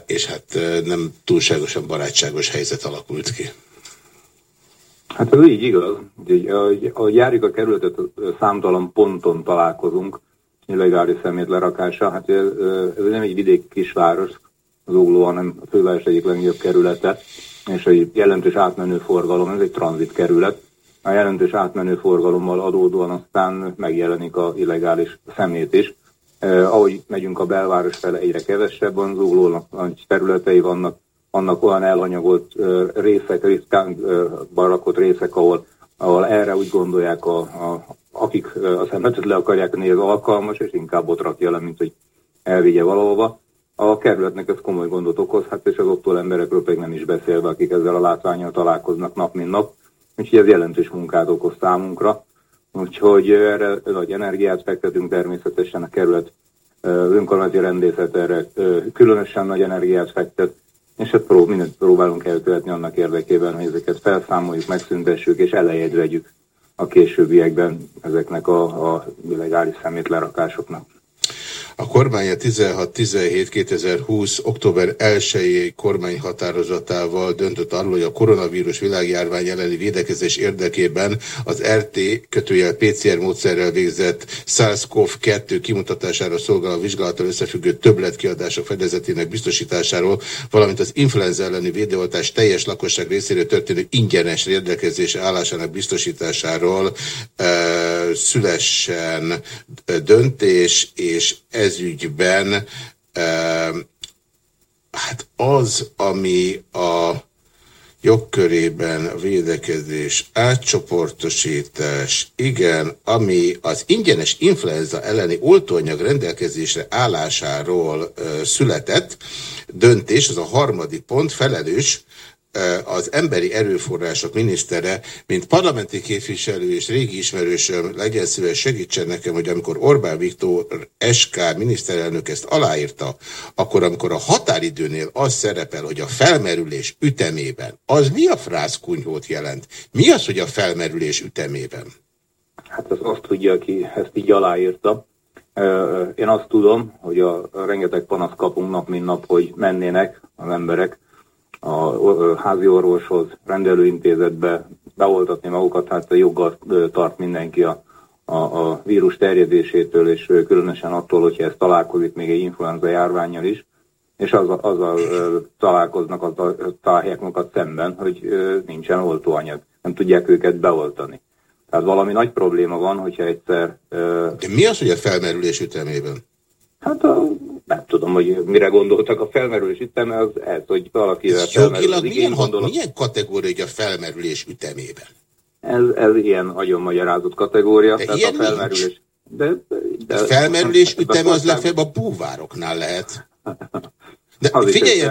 és hát nem túlságosan barátságos helyzet alakult ki. Hát ez így igaz. Ahogy járjuk a kerületet, számtalan ponton találkozunk illegális szemét lerakása. Hát ez, ez nem egy vidéki kisváros, az Ógló, hanem a főváros egyik legnagyobb kerülete, és egy jelentős átmenő forgalom, ez egy tranzit kerület. A jelentős átmenő forgalommal adódóan aztán megjelenik a illegális szemét is. Eh, ahogy megyünk a belváros fele, egyre kevesebb van zúlónak, területei vannak, vannak olyan elhanyagolt eh, részek, ritkán eh, barakott részek, ahol, ahol erre úgy gondolják, a, a, akik a szemetet le akarják nézni, az alkalmas, és inkább ott rakja le, mint hogy elvigye valahova. A kerületnek ez komoly gondot okozhat, és azoktól emberekről pedig nem is beszélve, akik ezzel a látványal találkoznak nap, mint nap. Úgyhogy ez jelentős munkát okoz számunkra. Úgyhogy erre nagy energiát fektetünk természetesen a kerület önkormányzati rendészet erre különösen nagy energiát fektet, és hát prób, mindent próbálunk elkövetni annak érdekében, hogy ezeket felszámoljuk, megszüntessük és elejét vegyük a későbbiekben ezeknek a, a illegális szemétlerakásoknak. A kormánya 16-17-2020. október 1-i kormányhatározatával döntött arról, hogy a koronavírus világjárvány elleni védekezés érdekében az RT kötőjel PCR módszerrel végzett SARS-CoV-2 kimutatására szolgáló vizsgálattal összefüggő többletkiadások fedezetének biztosításáról, valamint az influenza elleni védőoltás teljes lakosság részéről történő ingyenes rendelkezés állásának biztosításáról e, szülessen döntés, és ezügyben hát az, ami a jogkörében a védekezés, átcsoportosítás, igen, ami az ingyenes influenza elleni oltóanyag rendelkezésre állásáról ö, született, döntés, az a harmadik pont, felelős az emberi erőforrások minisztere, mint parlamenti képviselő és régi ismerősöm, legyen szíves segítsen nekem, hogy amikor Orbán Viktor SK miniszterelnök ezt aláírta, akkor amikor a határidőnél az szerepel, hogy a felmerülés ütemében, az mi a frászkunyhót jelent? Mi az, hogy a felmerülés ütemében? Hát az azt tudja, aki ezt így aláírta. Én azt tudom, hogy a rengeteg panasz kapunk nap, mint nap, hogy mennének az emberek a házi orvoshoz, rendelőintézetbe beoltatni magukat, hát a joggal tart mindenki a, a, a vírus terjedésétől, és különösen attól, hogyha ez találkozik még egy influenza járványjal is, és azzal, azzal találkoznak, azzal találják magukat szemben, hogy nincsen oltóanyag, nem tudják őket beoltani. Tehát valami nagy probléma van, hogyha egyszer... De mi az, hogy a felmerülés ütemében? Hát a, nem tudom, hogy mire gondoltak a felmerülés üteme, az ez, hogy valakivel ez jogilag milyen, gondolok... milyen kategória a felmerülés ütemében? Ez, ez ilyen nagyon magyarázott kategória. De ilyen a felmerülés... De, de, a felmerülés üteme az legfeljebb a búvároknál lehet. [laughs] De az figyelj,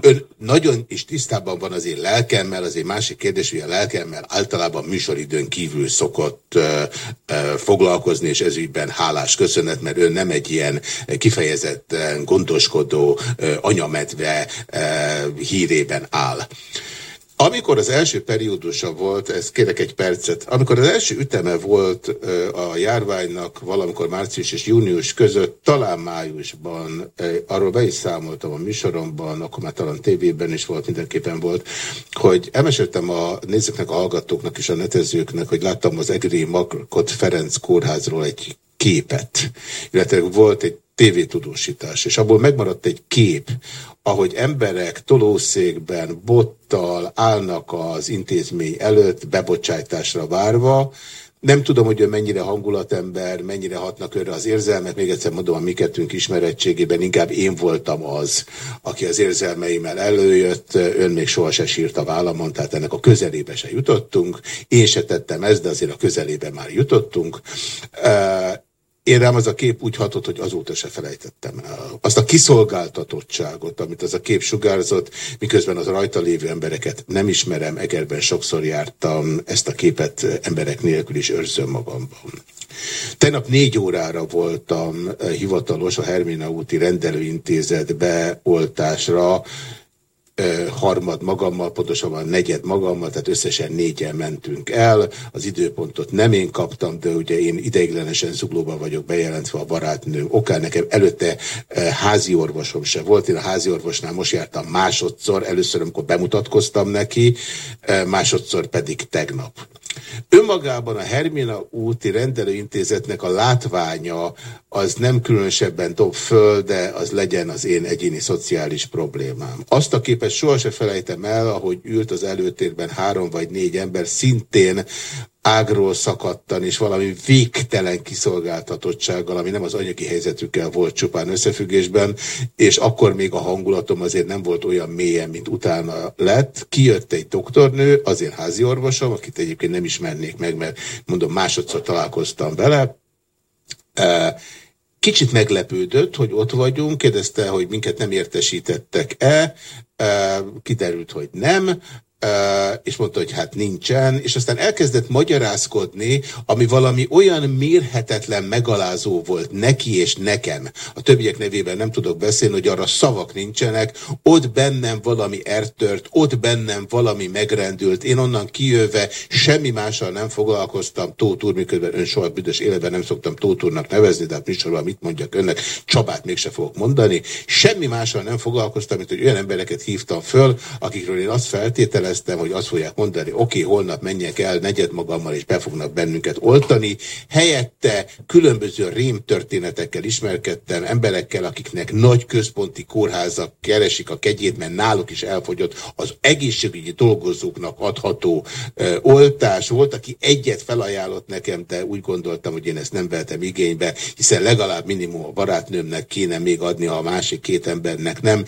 ön nagyon is tisztában van az én lelkemmel, az egy másik kérdés, hogy a lelkemmel általában műsoridőn kívül szokott uh, uh, foglalkozni, és ezügyben hálás köszönet, mert ön nem egy ilyen kifejezetten gondoskodó uh, anyamedve uh, hírében áll. Amikor az első periódusa volt, ez kérek egy percet, amikor az első üteme volt a járványnak valamikor március és június között, talán májusban, arról be is számoltam a műsoromban, akkor már talán tévében is volt, mindenképpen volt, hogy elmeséltem a nézőknek, a hallgatóknak és a netezőknek, hogy láttam az Egri Makot Ferenc kórházról egy képet, illetve volt egy tévétudósítás, és abból megmaradt egy kép, ahogy emberek tolószékben, bottal állnak az intézmény előtt, bebocsájtásra várva, nem tudom, hogy ő mennyire hangulatember, mennyire hatnak őre az érzelmek. Még egyszer mondom, a mi kettőnk ismerettségében inkább én voltam az, aki az érzelmeimmel előjött. Ön még soha se sírt a vállamon, tehát ennek a közelébe se jutottunk. Én se tettem ezt, de azért a közelébe már jutottunk. Én rám az a kép úgy hatott, hogy azóta se felejtettem el. Azt a kiszolgáltatottságot, amit az a kép sugárzott, miközben az rajta lévő embereket nem ismerem, Egerben sokszor jártam, ezt a képet emberek nélkül is őrzöm magamban. Tegnap négy órára voltam hivatalos a Hermina úti rendelőintézet beoltásra, harmad magammal, pontosabban negyed magammal, tehát összesen négyen mentünk el. Az időpontot nem én kaptam, de ugye én ideiglenesen zuglóban vagyok bejelentve a barátnőm okán. Nekem előtte házi orvosom se volt. Én a házi orvosnál most jártam másodszor, először, amikor bemutatkoztam neki, másodszor pedig tegnap. Önmagában a Hermina úti rendelőintézetnek a látványa az nem különösebben dob föl, de az legyen az én egyéni szociális problémám. Azt a képet sohasem felejtem el, ahogy ült az előtérben három vagy négy ember, szintén ágról szakadtan, és valami végtelen kiszolgáltatottsággal, ami nem az anyagi helyzetükkel volt csupán összefüggésben, és akkor még a hangulatom azért nem volt olyan mélyen, mint utána lett. Kijött egy doktornő, azért házi orvosom, akit egyébként nem ismernék meg, mert mondom, másodszor találkoztam vele, Kicsit meglepődött, hogy ott vagyunk, kérdezte, hogy minket nem értesítettek-e, kiderült, hogy nem, és mondta, hogy hát nincsen, és aztán elkezdett magyarázkodni, ami valami olyan mérhetetlen megalázó volt neki és nekem. A többiek nevében nem tudok beszélni, hogy arra szavak nincsenek, ott bennem valami ertört, ott bennem valami megrendült, én onnan kijöve semmi mással nem foglalkoztam, Tóth úr, miközben ön soha büdös életben nem szoktam Tóth úrnak nevezni, de hát műsorban mit mondjak önnek, Csabát mégse fogok mondani, semmi mással nem foglalkoztam, mint hogy olyan embereket hívtam föl, akikről én azt feltételeztem, hogy azt fogják mondani, oké, holnap menjek el negyed magammal, és be fognak bennünket oltani. Helyette különböző rémtörténetekkel ismerkedtem, emberekkel, akiknek nagy központi kórházak keresik a kegyét, mert náluk is elfogyott az egészségügyi dolgozóknak adható ö, oltás. Volt, aki egyet felajánlott nekem, de úgy gondoltam, hogy én ezt nem vettem igénybe, hiszen legalább minimum a barátnőmnek kéne még adni, a másik két embernek nem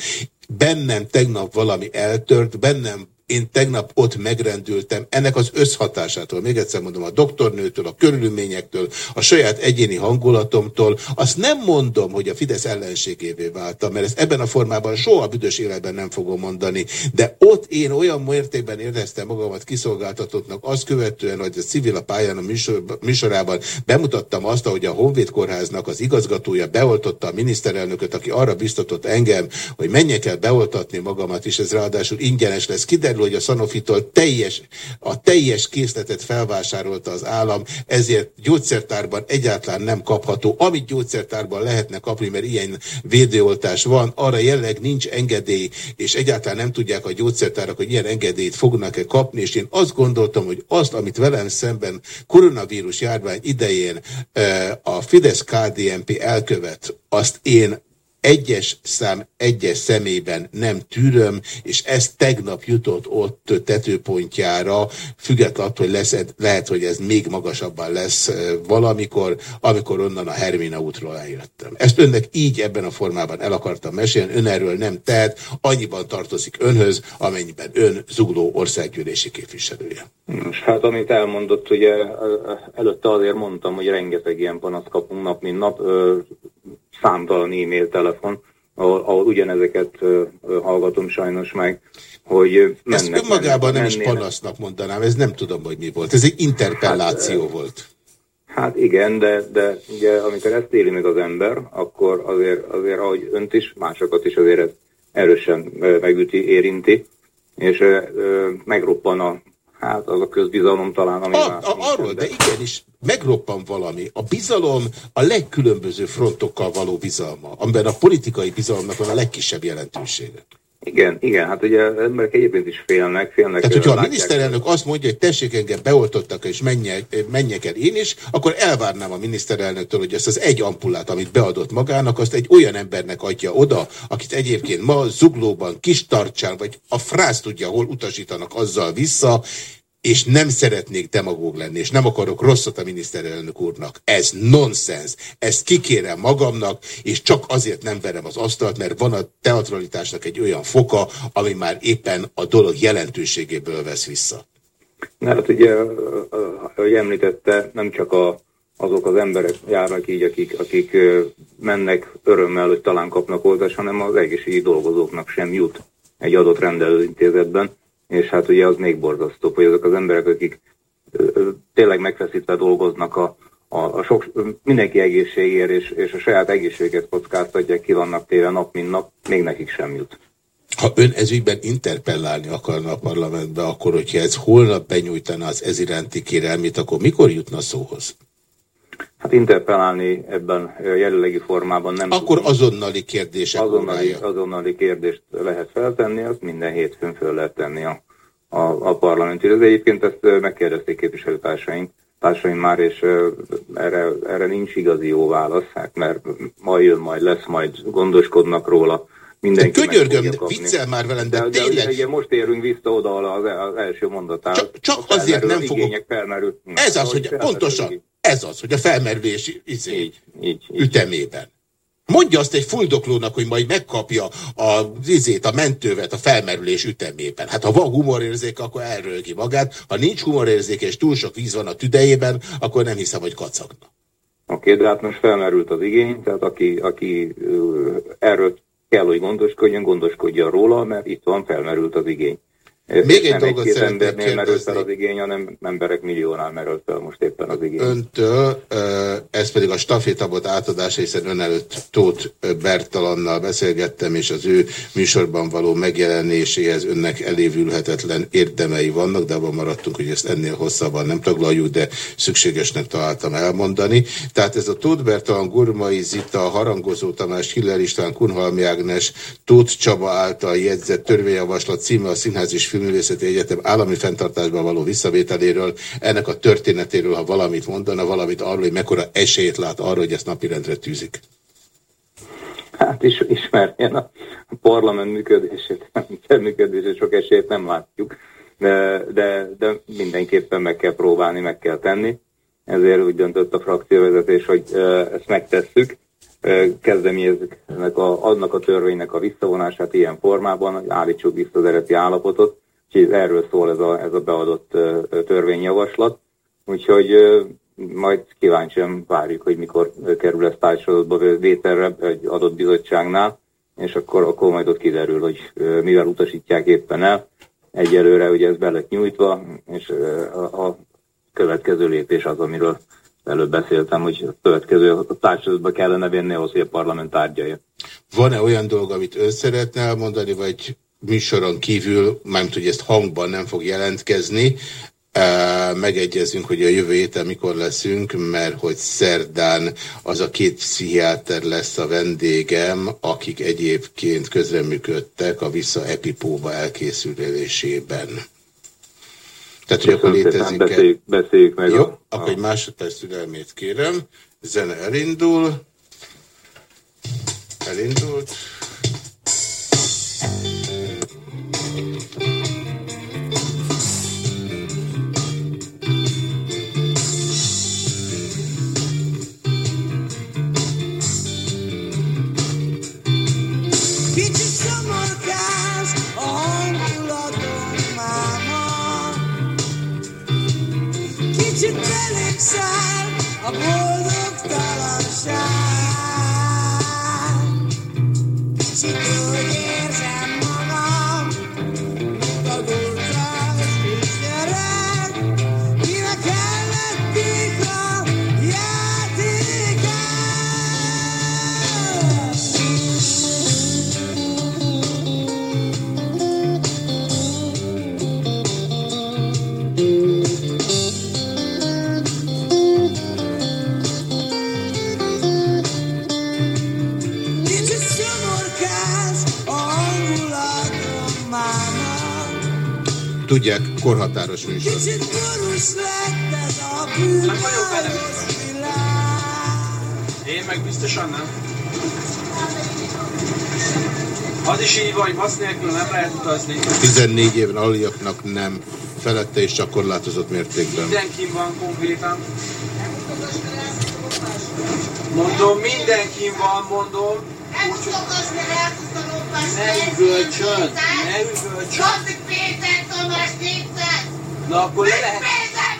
bennem tegnap valami eltört, bennem én tegnap ott megrendültem ennek az összhatásától, még egyszer mondom, a doktornőtől, a körülményektől, a saját egyéni hangulatomtól. Azt nem mondom, hogy a Fidesz ellenségévé váltam, mert ezt ebben a formában soha büdös életben nem fogom mondani, de ott én olyan mértékben éreztem magamat kiszolgáltatottnak, azt követően, hogy a civil a pályán a műsor, műsorában bemutattam azt, hogy a Honvéd Kórháznak az igazgatója beoltotta a miniszterelnököt, aki arra biztatott engem, hogy menjek el beoltatni magamat, és ez ráadásul ingyenes lesz. Kiderül, kiderül, hogy a Sanofitól teljes, a teljes készletet felvásárolta az állam, ezért gyógyszertárban egyáltalán nem kapható. Amit gyógyszertárban lehetne kapni, mert ilyen védőoltás van, arra jelenleg nincs engedély, és egyáltalán nem tudják a gyógyszertárak, hogy ilyen engedélyt fognak-e kapni, és én azt gondoltam, hogy azt, amit velem szemben koronavírus járvány idején eh, a Fidesz-KDNP elkövet, azt én egyes szám egyes szemében nem tűröm, és ez tegnap jutott ott tetőpontjára, függetlenül hogy lesz, lehet, hogy ez még magasabban lesz valamikor, amikor onnan a Hermina útról eljöttem. Ezt önnek így ebben a formában el akartam mesélni, ön erről nem tehet, annyiban tartozik önhöz, amennyiben ön zugló országgyűlési képviselője. Hát amit elmondott, ugye előtte azért mondtam, hogy rengeteg ilyen panaszt kapunk nap, mint nap, számtalan e-mail, telefon, ahol, ahol ugyanezeket hallgatom sajnos meg, hogy mennek, Ezt önmagában nem is panasznak mondanám, ez nem tudom, hogy mi volt. Ez egy interpelláció hát, volt. Hát igen, de, de ugye amikor ezt éli meg az ember, akkor azért, azért ahogy önt is, másokat is azért ez erősen megüti, érinti, és megroppan a, hát az a közbizalom talán, ami A, már a, arról, de igenis, megroppan valami. A bizalom a legkülönböző frontokkal való bizalma, amiben a politikai bizalomnak van a legkisebb jelentősége. Igen, igen, hát ugye az emberek egyébként is félnek, félnek. Tehát, hogyha a miniszterelnök azt mondja, hogy tessék engem beoltottak, és menjek, menjek el én is, akkor elvárnám a miniszterelnöktől, hogy ezt az egy ampullát, amit beadott magának, azt egy olyan embernek adja oda, akit egyébként ma zuglóban, kis tartsán, vagy a frász tudja, hol utasítanak azzal vissza, és nem szeretnék demagóg lenni, és nem akarok rosszat a miniszterelnök úrnak. Ez nonsens. Ezt kikérem magamnak, és csak azért nem verem az asztalt, mert van a teatralitásnak egy olyan foka, ami már éppen a dolog jelentőségéből vesz vissza. Na, hát ugye, ahogy említette, nem csak a, azok az emberek járnak így, akik, akik mennek örömmel, hogy talán kapnak oltást, hanem az egészségügyi dolgozóknak sem jut egy adott rendelőintézetben, és hát ugye az még borzasztóbb, hogy azok az emberek, akik tényleg megfeszítve dolgoznak a, a, a sok, mindenki egészségért, és, és a saját egészséget kockáztatják, ki vannak téve nap, mint nap, még nekik sem jut. Ha ön ezügyben interpellálni akarna a parlamentbe, akkor hogyha ez holnap benyújtana az ez iránti kérelmét, akkor mikor jutna szóhoz? Hát interpellálni ebben jelenlegi formában nem Akkor azonnali kérdések azonnali, órája. azonnali kérdést lehet feltenni, azt minden hétfőn föl lehet tenni a, a, a parlamentire. Ez egyébként ezt megkérdezték képviselőtársaink, társaim már, és erre, erre nincs igazi jó válasz, hát mert majd jön, majd lesz, majd gondoskodnak róla. Mindenki meg könyörgöm, viccel már velem, de de, de tényleg- ugye most érünk vissza oda az, az első mondatához. Csak, csak azért nem fogok- Felmerül, Ez az, hogy pontosan. Ez az, hogy a felmerülés izé, így, így, ütemében. Mondja azt egy fuldoklónak, hogy majd megkapja a, izét, a mentővet a felmerülés ütemében. Hát ha van humorérzéke, akkor elrölgi magát. Ha nincs humorérzéke és túl sok víz van a tüdejében, akkor nem hiszem, hogy kacagna. Oké, de hát most felmerült az igény, tehát aki, aki erről kell, hogy gondoskodjon, gondoskodjon róla, mert itt van, felmerült az igény. Még És egy dolgot szeretnék embernél fel kérdezni. az igény, hanem emberek milliónál merült fel most éppen az igény. Öntől, ez pedig a stafétabot átadása, hiszen ön előtt Tóth Bertalannal beszélgettem, és az ő műsorban való megjelenéséhez önnek elévülhetetlen érdemei vannak, de abban maradtunk, hogy ezt ennél hosszabban nem taglaljuk, de szükségesnek találtam elmondani. Tehát ez a Tóth Bertalan, Gurmai Zita, Harangozó Tamás, Hiller István, Kunhalmi Ágnes, Tóth Csaba által jegyzett törvényjavaslat címe a Színház és Filmművészeti Egyetem állami fenntartásban való visszavételéről, ennek a történetéről, ha valamit mondana, valamit arról, hogy mekkora esélyt lát arra, hogy ezt napirendre tűzik. Hát is, ismerjen a parlament működését, [laughs] működését sok esélyt nem látjuk, de, de, de mindenképpen meg kell próbálni, meg kell tenni. Ezért úgy döntött a frakcióvezetés, hogy ezt megtesszük, kezdeményezzük ennek a, annak a törvénynek a visszavonását ilyen formában, hogy állítsuk vissza az eredeti állapotot, úgyhogy erről szól ez a, ez a beadott törvényjavaslat. Úgyhogy majd kíváncsian várjuk, hogy mikor kerül ez társadalomba vételre egy adott bizottságnál, és akkor, akkor majd ott kiderül, hogy mivel utasítják éppen el. Egyelőre ugye ez be lett nyújtva, és a, a következő lépés az, amiről előbb beszéltem, hogy a következő társadalomba kellene vinni ahhoz, hogy a parlament tárgyalja. Van-e olyan dolog, amit ön szeretne elmondani, vagy műsoron kívül, mármint hogy ezt hangban nem fog jelentkezni, megegyezünk, hogy a jövő héten mikor leszünk, mert hogy szerdán az a két pszichiáter lesz a vendégem, akik egyébként közreműködtek a Vissza Epipóba elkészülésében. Tehát, hogy akkor létezik beszéljük, beszéljük meg Jó, a, akkor egy másodperc türelmét kérem. Zene elindul. Elindult. Música tudják, korhatáros műsor. Én meg biztosan nem. Az is így van, hogy masz nélkül nem lehet utazni. 14 éven aluljaknak nem, felette és csak korlátozott mértékben. Mindenkin van konkrétan. Mondom, mindenkin van, mondom. Nem tudok azt, mert elhúzta a lopás. Ne üvölcsön, ne üvölcsön. Csapdik Péter Tamás 400. Na akkor le lehet...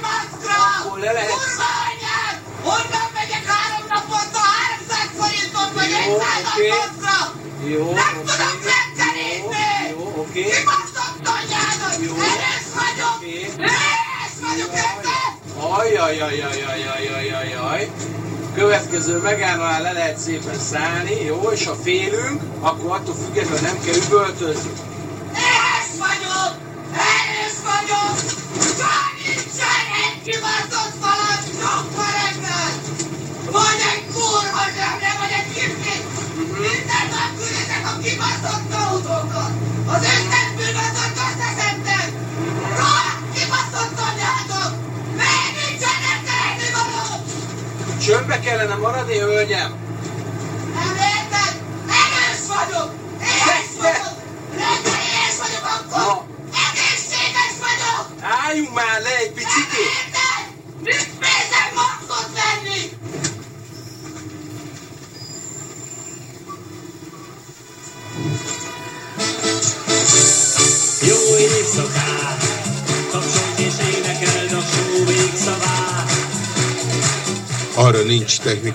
Maszkra! Akkor le lehet... Kurva anyád! Honnan megyek három naponta 300 forintot vagy Jó, 100 oké. maszkra? Jó, Nem oké. tudok rendszerítni! Jó, oké. Kibaszott anyádat! Jó. Erős vagyok! Erős vagyok, érted? Ajjajajajajajajajajaj. Következő megállnál le lehet szépen szállni, jó, és ha félünk, akkor attól függetlenül nem kell üvöltözni. Nincsen egy kibaszott falat, sokva reggel! Vagy egy kurva zsebne, vagy egy kiflit! Mindent megkülditek a kibaszott autókat! Az összes bűnözőt összeszedtek! Rohadt kibaszott anyátok! Még nincsen való! Csöndbe kellene maradni, hölgyem?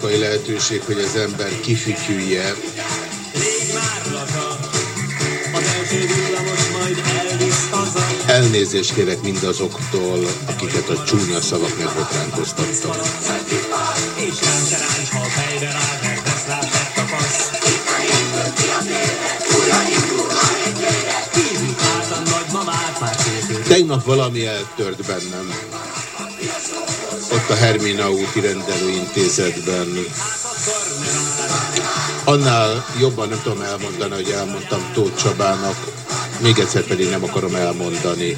technikai lehetőség, hogy az ember kifütyülje. Elnézést kérek mindazoktól, akiket a csúnya szavak megbotránkoztattak. Tegnap valami eltört bennem. Ott a Hermina úti rendelőintézetben. Annál jobban nem tudom elmondani, hogy elmondtam Tóth Csabának, még egyszer pedig nem akarom elmondani.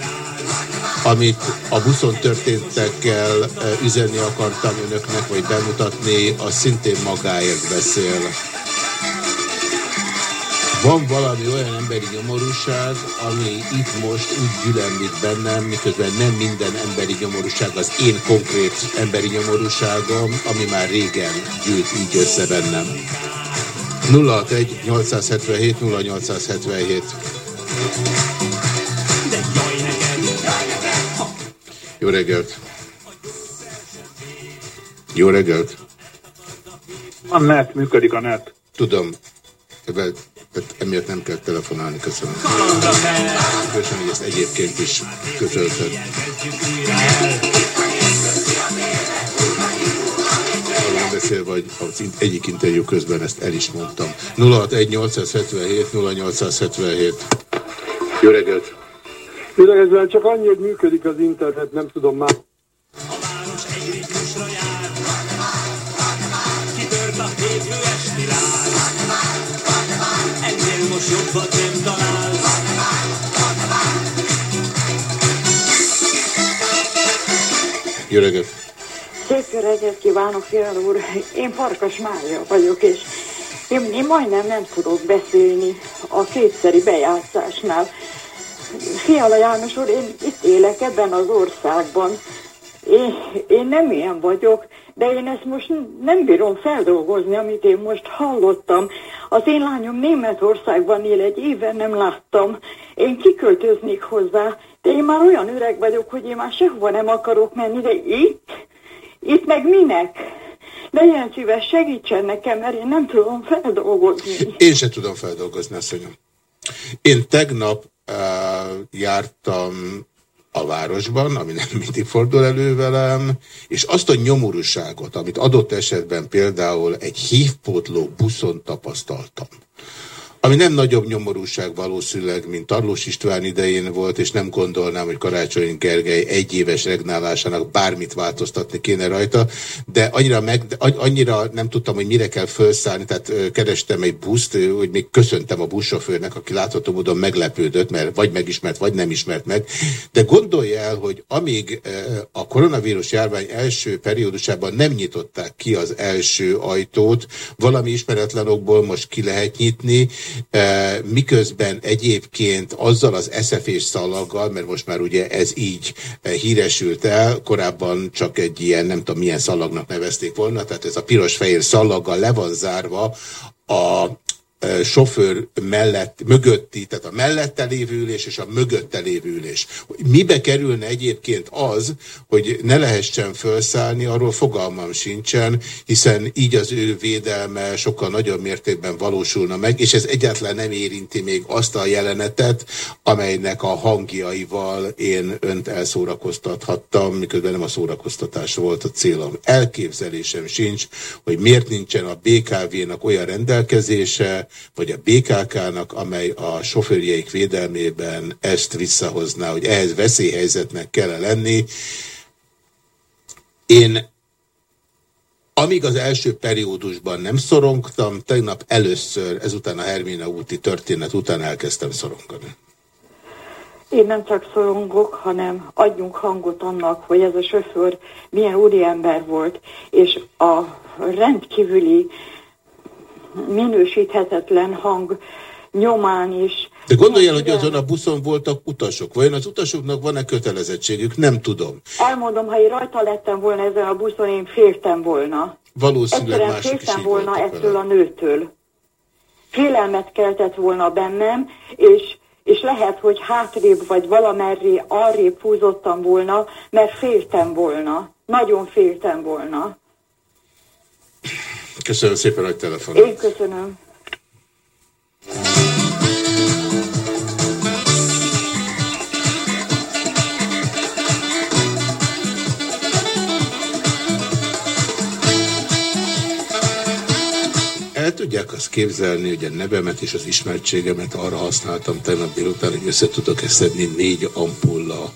Amit a buszon történtekkel eh, üzenni akartam önöknek, vagy bemutatni, az szintén magáért beszél. Van valami olyan emberi nyomorúság, ami itt most úgy gyülemlik bennem, miközben nem minden emberi nyomorúság az én konkrét emberi nyomorúságom, ami már régen gyűlt így össze bennem. 061 877 0877 Jó reggelt! Jó reggelt! A net, működik a net. Tudom, ebben, tehát emiatt nem kell telefonálni, köszönöm. Köszönöm, hogy ezt egyébként is közölted. Arról beszélve, hogy az egyik interjú közben ezt el is mondtam. 061 877 0877 Jó reggelt! Idegezben csak annyi, hogy működik az internet, nem tudom már. Most jobbat nem találsz. Jó reggelt! Szép jó reggelt kívánok, Fiala úr. Én Farkas Mária vagyok, és én, én majdnem nem tudok beszélni a kétszeri bejátszásnál. Fiala János úr, én itt élek ebben az országban. Én, én nem ilyen vagyok, de én ezt most nem bírom feldolgozni, amit én most hallottam. Az én lányom Németországban él, egy éve nem láttam. Én kiköltöznék hozzá, de én már olyan öreg vagyok, hogy én már sehova nem akarok menni, de itt, itt meg minek? Legyen szíves, segítsen nekem, mert én nem tudom feldolgozni. Én se tudom feldolgozni, asszonyom. Én tegnap uh, jártam a városban, ami nem mindig fordul elő velem, és azt a nyomorúságot, amit adott esetben például egy hívpótló buszon tapasztaltam, Ami nem nagyobb nyomorúság valószínűleg, mint Tarlós István idején volt, és nem gondolnám, hogy Karácsony Gergely egy éves regnálásának bármit változtatni kéne rajta, de annyira, meg, annyira nem tudtam, hogy mire kell felszállni, tehát kerestem egy buszt, hogy még köszöntem a buszsofőrnek, aki látható módon meglepődött, mert vagy megismert, vagy nem ismert meg, de gondolja el, hogy amíg a koronavírus járvány első periódusában nem nyitották ki az első ajtót, valami ismeretlen okból most ki lehet nyitni, miközben egyébként azzal az eszefés szalaggal, mert most már ugye ez így híresült el, korábban csak egy ilyen, nem tudom milyen szalagnak nevezték volna, tehát ez a piros-fehér szalaggal le van zárva a sofőr mellett, mögötti, tehát a mellette lévő ülés és a mögötte lévő ülés. Mibe kerülne egyébként az, hogy ne lehessen felszállni, arról fogalmam sincsen, hiszen így az ő védelme sokkal nagyobb mértékben valósulna meg, és ez egyáltalán nem érinti még azt a jelenetet, amelynek a hangjaival én önt elszórakoztathattam, miközben nem a szórakoztatás volt a célom. Elképzelésem sincs, hogy miért nincsen a BKV-nak olyan rendelkezése, vagy a BKK-nak, amely a sofőrjeik védelmében ezt visszahozná, hogy ehhez veszélyhelyzetnek kell lenni. Én amíg az első periódusban nem szorongtam, tegnap először, ezután a Hermina úti történet után elkezdtem szorongani. Én nem csak szorongok, hanem adjunk hangot annak, hogy ez a sofőr milyen úriember volt, és a rendkívüli minősíthetetlen hang nyomán is. De gondolj el, hogy azon a buszon voltak utasok. Vajon az utasoknak van-e kötelezettségük? Nem tudom. Elmondom, ha én rajta lettem volna ezen a buszon, én féltem volna. Valószínűleg Egyszerűen mások is féltem így volna ettől vele. a nőtől. Félelmet keltett volna bennem, és, és lehet, hogy hátrébb vagy valamerré arrébb húzottam volna, mert féltem volna. Nagyon féltem volna. Köszönöm szépen, hogy telefonál. Én köszönöm. El tudják azt képzelni, hogy a nevemet és az ismertségemet arra használtam tegnap délután, hogy össze tudok szedni négy ampulla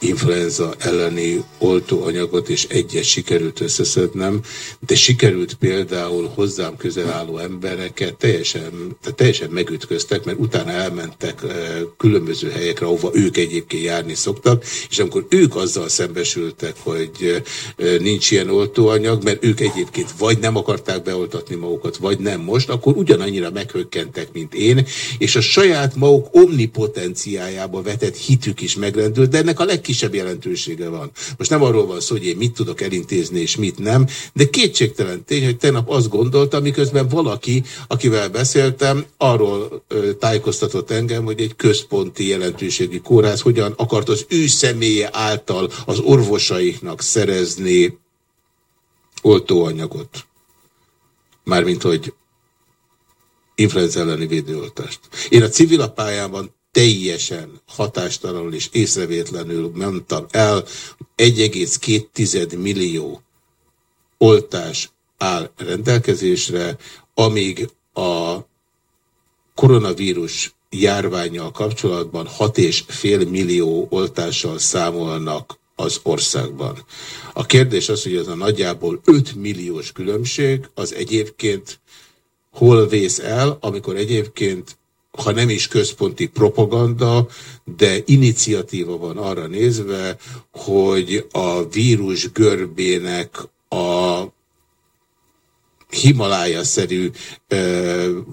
influenza elleni oltóanyagot, és egyet sikerült összeszednem, de sikerült például hozzám közel álló embereket teljesen, tehát teljesen megütköztek, mert utána elmentek eh, különböző helyekre, ahova ők egyébként járni szoktak, és amikor ők azzal szembesültek, hogy eh, nincs ilyen oltóanyag, mert ők egyébként vagy nem akarták beoltatni magukat, vagy nem most, akkor ugyanannyira meghökkentek, mint én, és a saját maguk omnipotenciájába vetett hitük is megrendült, de ennek a legkisebb jelentősége van. Most nem arról van szó, hogy én mit tudok elintézni, és mit nem, de kétségtelen tény, hogy tegnap azt gondoltam, miközben valaki, akivel beszéltem, arról tájékoztatott engem, hogy egy központi jelentőségi kórház hogyan akart az ő személye által az orvosaiknak szerezni oltóanyagot. Mármint, hogy influenza elleni védőoltást. Én a civil pályában teljesen hatástalanul és észrevétlenül mondtam el, 1,2 millió oltás áll rendelkezésre, amíg a koronavírus járványjal kapcsolatban 6,5 millió oltással számolnak az országban. A kérdés az, hogy ez a nagyjából 5 milliós különbség az egyébként hol vész el, amikor egyébként ha nem is központi propaganda, de iniciatíva van arra nézve, hogy a vírus görbének a Himalája-szerű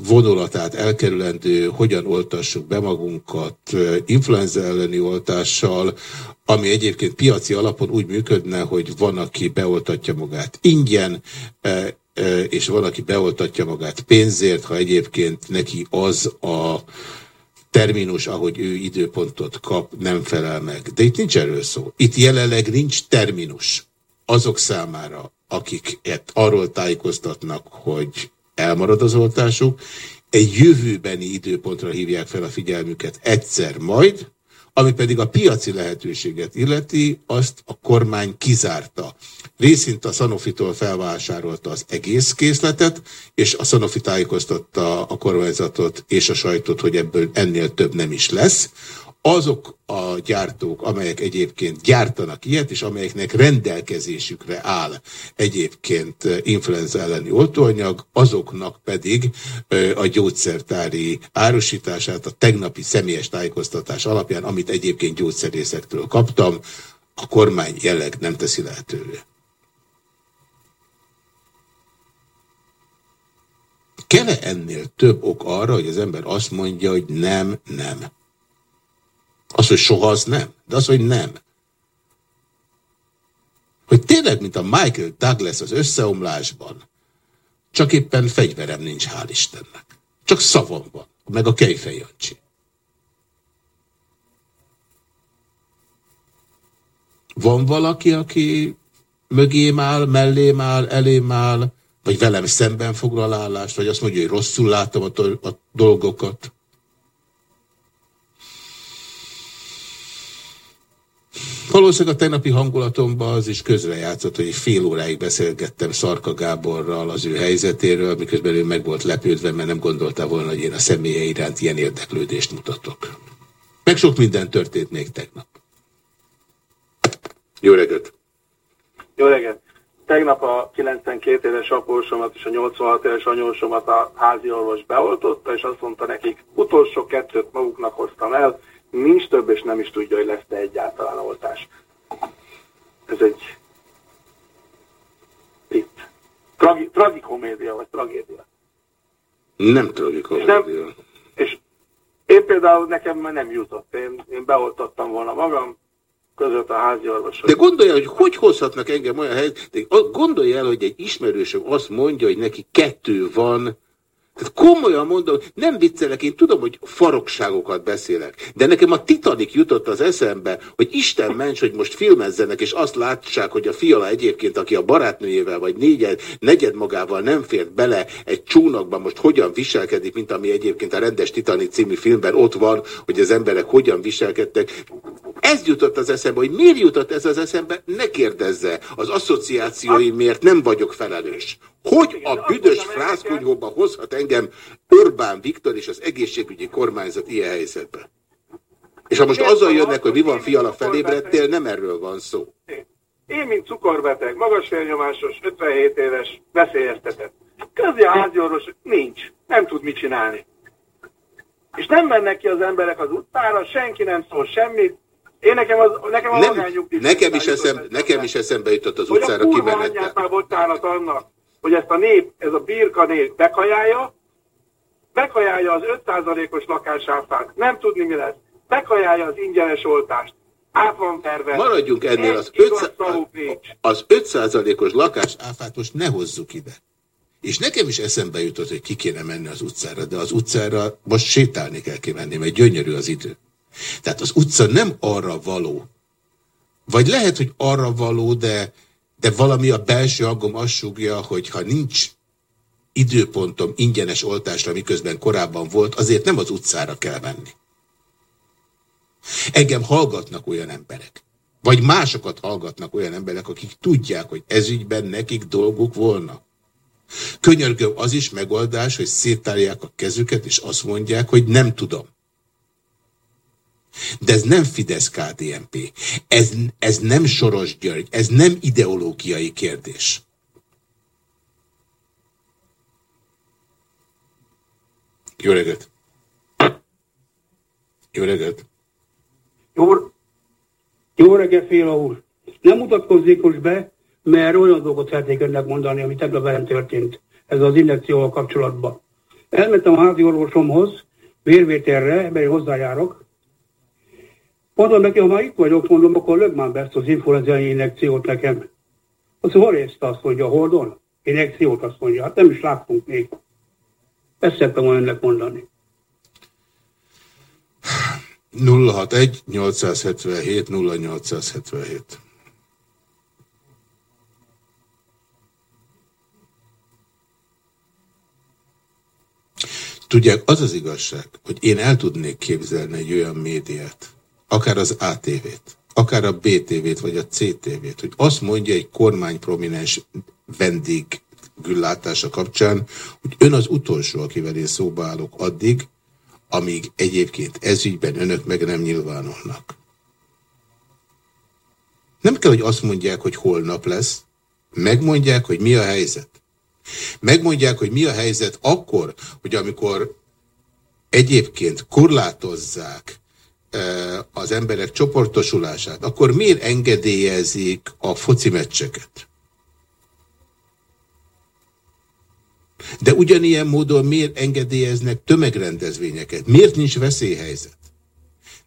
vonulatát elkerülendő, hogyan oltassuk be magunkat influenza elleni oltással, ami egyébként piaci alapon úgy működne, hogy van, aki beoltatja magát. Ingyen, és van, aki beoltatja magát pénzért, ha egyébként neki az a terminus, ahogy ő időpontot kap, nem felel meg. De itt nincs erről szó. Itt jelenleg nincs terminus azok számára, akiket arról tájékoztatnak, hogy elmarad az oltásuk, egy jövőbeni időpontra hívják fel a figyelmüket egyszer majd, Ami pedig a piaci lehetőséget illeti, azt a kormány kizárta. Részint a Sanofitól felvásárolta az egész készletet, és a Sanofi tájékoztatta a kormányzatot és a sajtót, hogy ebből ennél több nem is lesz azok a gyártók, amelyek egyébként gyártanak ilyet, és amelyeknek rendelkezésükre áll egyébként influenza elleni oltóanyag, azoknak pedig a gyógyszertári árusítását a tegnapi személyes tájékoztatás alapján, amit egyébként gyógyszerészektől kaptam, a kormány jelleg nem teszi lehetővé. Kele ennél több ok arra, hogy az ember azt mondja, hogy nem, nem. Az, hogy soha, az nem. De az, hogy nem. Hogy tényleg, mint a Michael Douglas az összeomlásban, csak éppen fegyverem nincs, hál' Istennek. Csak szavam van, meg a kejfejancsi. Van valaki, aki mögém áll, mellém áll, elém áll, vagy velem szemben foglal állást, vagy azt mondja, hogy rosszul látom a, a dolgokat. Valószínűleg a tegnapi hangulatomban az is közrejátszott, hogy fél óráig beszélgettem Szarka Gáborral az ő helyzetéről, miközben ő meg volt lepődve, mert nem gondolta volna, hogy én a személye iránt ilyen érdeklődést mutatok. Meg sok minden történt még tegnap. Jó reggelt! Jó reggelt! Tegnap a 92 éves apósomat és a 86 éves anyósomat a házi orvos beoltotta, és azt mondta nekik, utolsó kettőt maguknak hoztam el, nincs több, és nem is tudja, hogy lesz-e egyáltalán oltás. Ez egy itt. Tragi, tragikomédia, vagy tragédia. Nem tragikomédia. És, nem, és én például nekem már nem jutott. Én, én beoltottam volna magam, között a házi orvos. De gondolja, hogy hogy hozhatnak engem olyan helyet, de gondolja el, hogy egy ismerősöm azt mondja, hogy neki kettő van, komolyan mondom, nem viccelek, én tudom, hogy farokságokat beszélek, de nekem a Titanic jutott az eszembe, hogy Isten ments, hogy most filmezzenek, és azt látsák, hogy a fiala egyébként, aki a barátnőjével vagy négyed, negyed magával nem fért bele egy csónakban, most hogyan viselkedik, mint ami egyébként a rendes Titanic című filmben ott van, hogy az emberek hogyan viselkedtek. Ez jutott az eszembe, hogy miért jutott ez az eszembe, ne kérdezze. Az asszociációimért nem vagyok felelős. Hogy a büdös frászkonyhóba hozhat engem Orbán Viktor és az egészségügyi kormányzat ilyen helyzetbe? És ha most azzal jönnek, hogy mi van fiala felébredtél, nem erről van szó. Én, mint cukorbeteg, magas félnyomásos, 57 éves, veszélyeztetett. Háziorvos, nincs, nem tud mit csinálni. És nem mennek ki az emberek az utcára, senki nem szól semmit, én nekem, az, nekem a nem, nekem is, eszem, nekem is eszembe jutott az utcára kimenettel. Hogy a bocsánat annak, hogy ezt a nép, ez a birka nép bekajálja, bekajálja az 5%-os lakásáfát, nem tudni mi lesz, bekajálja az ingyenes oltást, át van terve. Maradjunk ennél az 5%, az 5%-os lakás áfát most ne hozzuk ide. És nekem is eszembe jutott, hogy ki kéne menni az utcára, de az utcára most sétálni kell kimenni, mert gyönyörű az idő. Tehát az utca nem arra való, vagy lehet, hogy arra való, de de valami a belső aggom azt súgja, hogy ha nincs időpontom ingyenes oltásra, miközben korábban volt, azért nem az utcára kell menni. Engem hallgatnak olyan emberek, vagy másokat hallgatnak olyan emberek, akik tudják, hogy ezügyben nekik dolguk volna. Könyörgöm az is megoldás, hogy széttárják a kezüket, és azt mondják, hogy nem tudom. De ez nem Fidesz-KDNP. Ez, ez nem Soros György. Ez nem ideológiai kérdés. Jó reggelt! Jó reggelt! Jó, jó reggelt, Féla úr! Nem mutatkozzék most be, mert olyan dolgot szeretnék önnek mondani, ami tegnap velem történt. Ez az injekcióval kapcsolatban. Elmentem a házi orvosomhoz, vérvételre, mert én hozzájárok, Mondom neki, ha már itt vagyok, mondom, akkor lög már be ezt az influenzai injekciót nekem. Azt hol észte azt mondja, a hordon? Injekciót azt mondja, hát nem is láttunk még. Ezt volna önnek mondani. 061 877 0877 Tudják, az az igazság, hogy én el tudnék képzelni egy olyan médiát, akár az ATV-t, akár a BTV-t, vagy a CTV-t, hogy azt mondja egy kormány prominens vendég güllátása kapcsán, hogy ön az utolsó, akivel én szóba állok addig, amíg egyébként ezügyben önök meg nem nyilvánulnak. Nem kell, hogy azt mondják, hogy holnap lesz, megmondják, hogy mi a helyzet. Megmondják, hogy mi a helyzet akkor, hogy amikor egyébként korlátozzák az emberek csoportosulását, akkor miért engedélyezik a foci meccseket? De ugyanilyen módon miért engedélyeznek tömegrendezvényeket? Miért nincs veszélyhelyzet?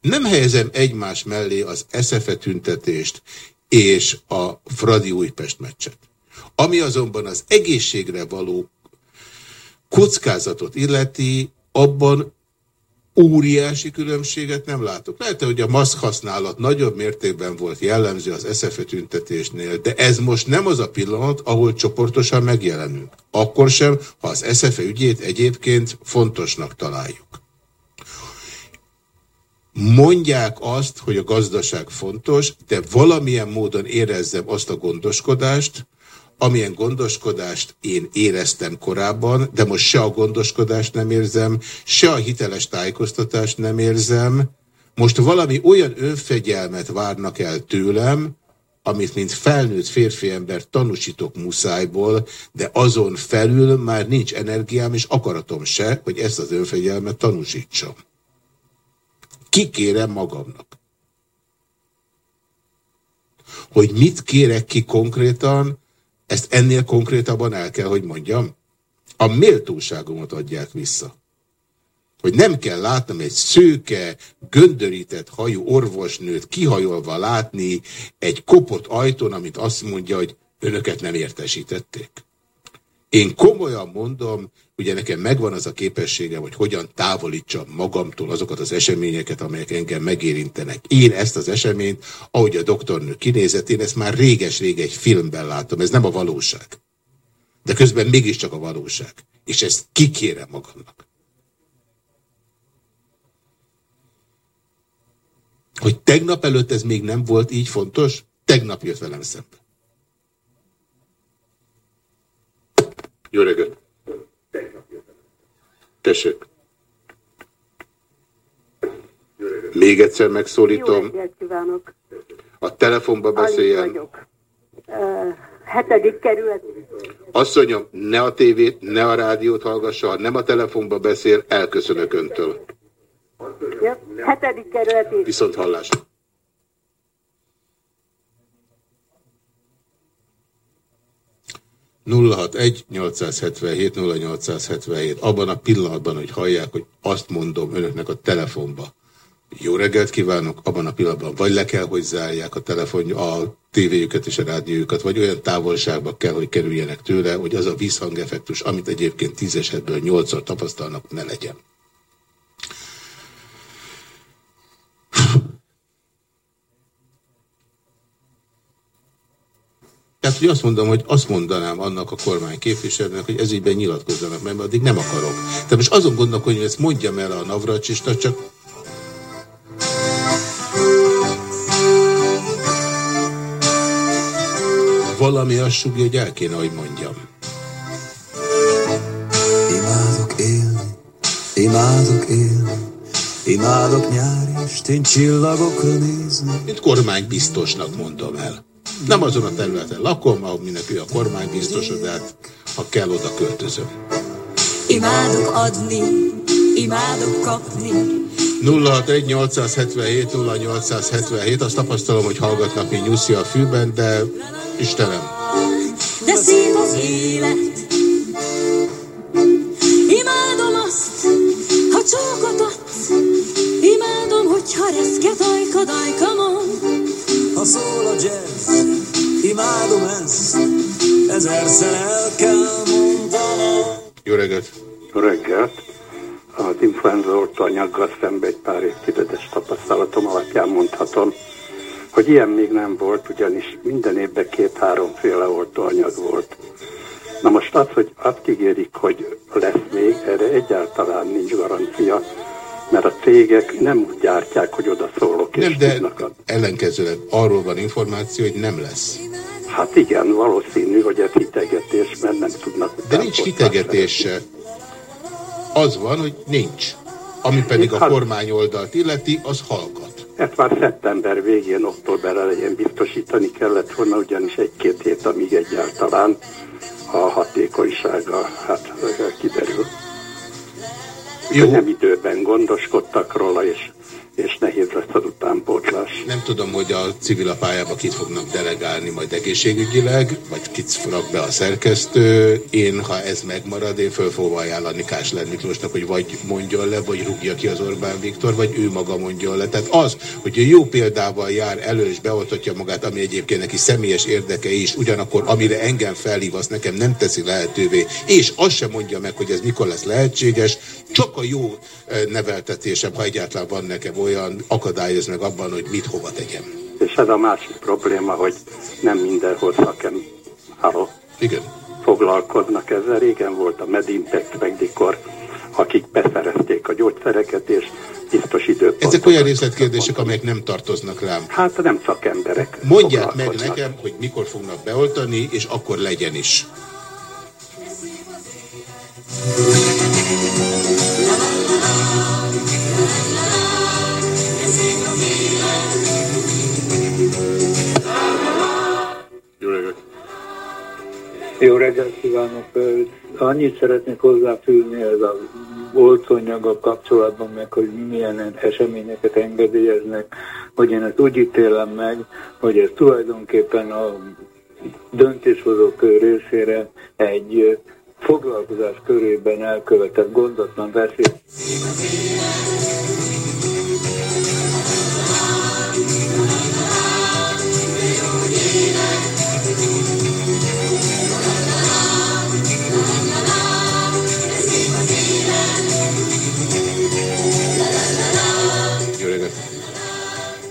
Nem helyezem egymás mellé az eszefe tüntetést és a Fradi Újpest meccset. Ami azonban az egészségre való kockázatot illeti, abban óriási különbséget nem látok. Lehet, hogy a maszk használat nagyobb mértékben volt jellemző az eszefe tüntetésnél, de ez most nem az a pillanat, ahol csoportosan megjelenünk. Akkor sem, ha az eszefe ügyét egyébként fontosnak találjuk. Mondják azt, hogy a gazdaság fontos, de valamilyen módon érezzem azt a gondoskodást, amilyen gondoskodást én éreztem korábban, de most se a gondoskodást nem érzem, se a hiteles tájékoztatást nem érzem. Most valami olyan önfegyelmet várnak el tőlem, amit mint felnőtt férfi ember tanúsítok muszájból, de azon felül már nincs energiám és akaratom se, hogy ezt az önfegyelmet tanúsítsam. Kikérem magamnak. Hogy mit kérek ki konkrétan, ezt ennél konkrétabban el kell, hogy mondjam. A méltóságomat adják vissza. Hogy nem kell látnom egy szőke, göndörített hajú orvosnőt kihajolva látni egy kopott ajtón, amit azt mondja, hogy önöket nem értesítették. Én komolyan mondom, ugye nekem megvan az a képességem, hogy hogyan távolítsam magamtól azokat az eseményeket, amelyek engem megérintenek. Én ezt az eseményt, ahogy a doktornő kinézett, én ezt már réges-rég egy filmben látom, ez nem a valóság. De közben mégiscsak a valóság. És ezt kikérem magamnak. Hogy tegnap előtt ez még nem volt így fontos, tegnap jött velem szembe. Jó reggelt! Tessék! Még egyszer megszólítom. Jó! A telefonba beszéljen. Uh, hetedik kerület. Asszonyom, ne a tévét, ne a rádiót hallgassa, ha nem a telefonba beszél, elköszönök öntől. Ja, hetedik kerület. Viszont hallásra. Egy 877 0877 abban a pillanatban, hogy hallják, hogy azt mondom önöknek a telefonba. Jó reggelt kívánok, abban a pillanatban vagy le kell, hogy zárják a telefon, a tévéjüket és a rádiójukat, vagy olyan távolságba kell, hogy kerüljenek tőle, hogy az a vízhangeffektus, amit egyébként tízesetből nyolcszor tapasztalnak, ne legyen. Tehát, hogy azt mondom, hogy azt mondanám annak a kormány képviselőnek, hogy ez ígyben nyilatkozzanak, mert addig nem akarok. Tehát most azon gondolkodom, hogy ezt mondjam el a Navracsisnak, csak valami azt sugja, hogy el kéne, hogy mondjam. Imádok élni, imádok élni, imádok nyári estén csillagokra nézni. Mint kormány biztosnak mondom el. Nem azon a területen lakom, ahol mindenki a kormány biztos, de hát, ha kell, oda költözöm. Imádok adni, imádok kapni. 061 877 0877, azt tapasztalom, hogy hallgatnak, mint nyuszi a fűben, de Istenem. De szép az élet. Imádom azt, ha csókot adsz. Imádom, hogyha reszket ajkad ajkamon. Jó reggelt! Jó reggelt! Az influenza oltóanyaggal szembe egy pár évtizedes tapasztalatom alapján mondhatom, hogy ilyen még nem volt, ugyanis minden évben két-háromféle oltóanyag volt. Na most az, hogy azt ígérik, hogy lesz még, erre egyáltalán nincs garancia, mert a cégek nem úgy gyártják, hogy oda szólok és Nem, de tudnak ellenkezőleg arról van információ, hogy nem lesz. Hát igen, valószínű, hogy ez hitegetés, mert nem tudnak. De nincs hitegetés se. Az van, hogy nincs. Ami pedig a Hát- kormány oldalt illeti, az hallgat. Ezt már szeptember végén, október elején biztosítani kellett volna, ugyanis egy-két hét, amíg egyáltalán a hatékonysága hát kiderül. Jó. Nem időben gondoskodtak róla, és, és nehéz lesz az utánpótlás. Nem tudom, hogy a civil pályába kit fognak delegálni majd egészségügyileg, vagy kit fognak be a szerkesztő. Én, ha ez megmarad, én föl fogom ajánlani Kásler Miklósnak, hogy vagy mondjon le, vagy rúgja ki az Orbán Viktor, vagy ő maga mondjon le. Tehát az, hogy ő jó példával jár elő és beoltatja magát, ami egyébként neki személyes érdeke is, ugyanakkor amire engem felhív, azt nekem nem teszi lehetővé, és azt sem mondja meg, hogy ez mikor lesz lehetséges, csak a jó eh, neveltetésem, ha egyáltalán van nekem olyan, akadályoz meg abban, hogy mit hova tegyem. És ez a másik probléma, hogy nem mindenhol szakem Halló. Igen. foglalkoznak ezzel. Régen volt a Medimpect, Megdikor, akik beszerezték a gyógyszereket, és biztos időpontot. Ezek olyan részletkérdések, amelyek nem tartoznak rám. Hát nem szakemberek. Mondják meg nekem, hogy mikor fognak beoltani, és akkor legyen is. Jó reggelt! Jó reggelt kívánok! Annyit szeretnék hozzáfűzni ez a oltóanyaggal kapcsolatban, meg hogy milyen eseményeket engedélyeznek, hogy én ezt úgy ítélem meg, hogy ez tulajdonképpen a döntéshozók részére egy foglalkozás körében elkövetett gondatlan veszély.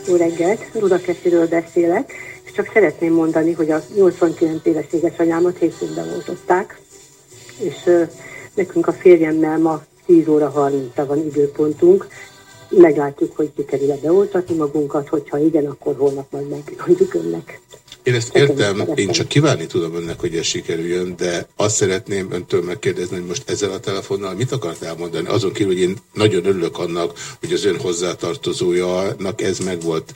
Jó reggelt, Rudakesziről beszélek, és csak szeretném mondani, hogy a 89 éves édesanyámat hétfőn beoltották, és ö, nekünk a férjemmel ma 10 óra 30 van időpontunk. Meglátjuk, hogy sikerül-e beoltatni magunkat, hogyha igen, akkor holnap majd megmondjuk önnek. Én ezt értem, én csak kívánni tudom önnek, hogy ez sikerüljön, de azt szeretném öntől megkérdezni, hogy most ezzel a telefonnal mit akart elmondani? Azon kívül, hogy én nagyon örülök annak, hogy az ön hozzátartozójának ez megvolt.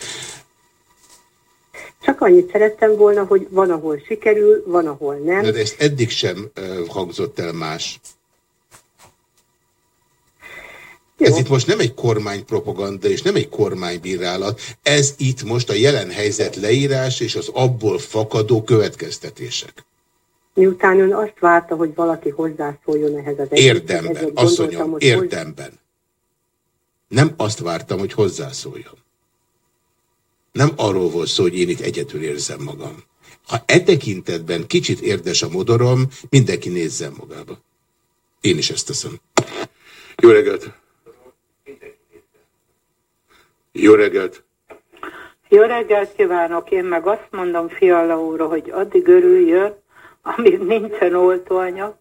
Csak annyit szerettem volna, hogy van, ahol sikerül, van, ahol nem. De ezt eddig sem hangzott el más. Ez itt most nem egy kormánypropaganda és nem egy kormánybírálat, ez itt most a jelen helyzet leírás és az abból fakadó következtetések. Miután ön azt várta, hogy valaki hozzászóljon ehhez az egészhez, Érdemben, asszonyom, hogy hozzá- érdemben. Nem azt vártam, hogy hozzászóljon. Nem arról volt szó, hogy én itt egyedül érzem magam. Ha e tekintetben kicsit érdes a modorom, mindenki nézzen magába. Én is ezt teszem. Jó reggelt! Jó reggelt! Jó reggelt kívánok! Én meg azt mondom Fiala úr, hogy addig örüljön, amíg nincsen oltóanyag.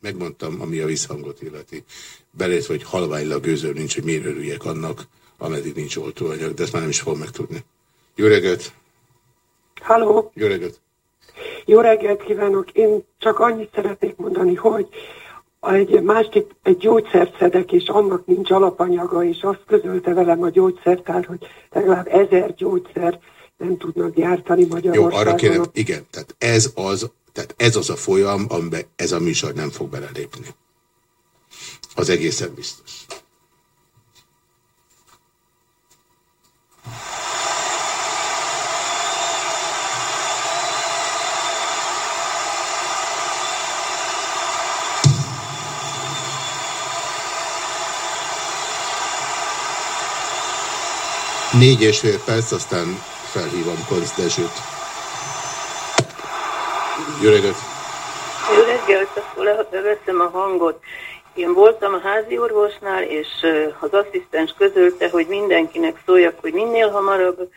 Megmondtam, ami a visszhangot illeti. Belét, hogy halványlag gőzöm nincs, hogy miért örüljek annak, ameddig nincs oltóanyag, de ezt már nem is fogom megtudni. Jó reggelt! Halló, Jó reggelt! jó reggelt kívánok! Én csak annyit szeretnék mondani, hogy egy másik egy gyógyszert szedek, és annak nincs alapanyaga, és azt közölte velem a gyógyszertár, hogy legalább ezer gyógyszer nem tudnak gyártani Jó, Magyarországon. arra kérem, igen, tehát ez az, tehát ez az a folyam, amiben ez a műsor nem fog belelépni. Az egészen biztos. Négy és fél perc, aztán felhívom Konz Dezsőt. Jó reggelt! Jó reggelt, akkor a hangot. Én voltam a házi orvosnál, és az asszisztens közölte, hogy mindenkinek szóljak, hogy minél hamarabb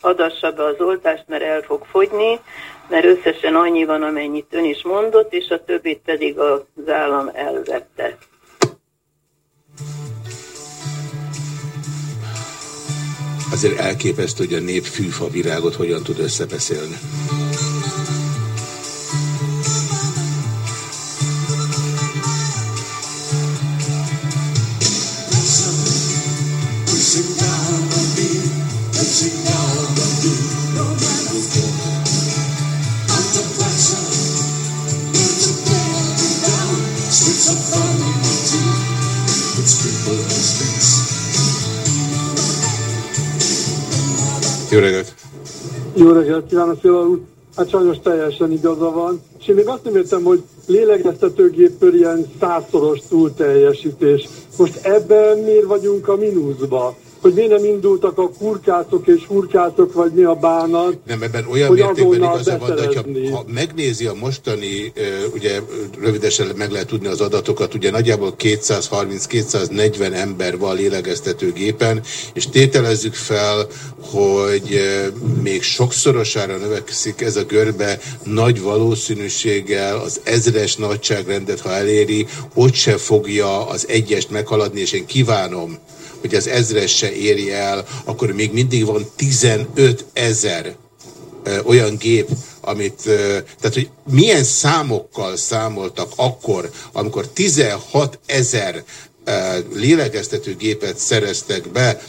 adassa be az oltást, mert el fog fogyni, mert összesen annyi van, amennyit ön is mondott, és a többit pedig az állam elvette. Azért elképesztő, hogy a nép fűfa virágot hogyan tud összebeszélni. Jó reggelt! Jó reggelt kívánok, Fiala úr! Hát sajnos teljesen igaza van. És én még azt nem értem, hogy lélegeztetőgéppől ilyen százszoros túlteljesítés. Most ebben miért vagyunk a mínuszba? Hogy miért nem indultak a kurkácok és hurkácok, vagy mi a bánat? Nem, ebben olyan mértékben igaza van, de hogyha, ha megnézi a mostani, ugye rövidesen meg lehet tudni az adatokat, ugye nagyjából 230-240 ember van lélegeztetőgépen, és tételezzük fel, hogy még sokszorosára növekszik ez a görbe, nagy valószínűséggel az ezres nagyságrendet, ha eléri, ott se fogja az egyest meghaladni, és én kívánom, hogy az ezres se éri el, akkor még mindig van 15 ezer olyan gép, amit, tehát hogy milyen számokkal számoltak akkor, amikor 16 ezer lélegeztető gépet szereztek be,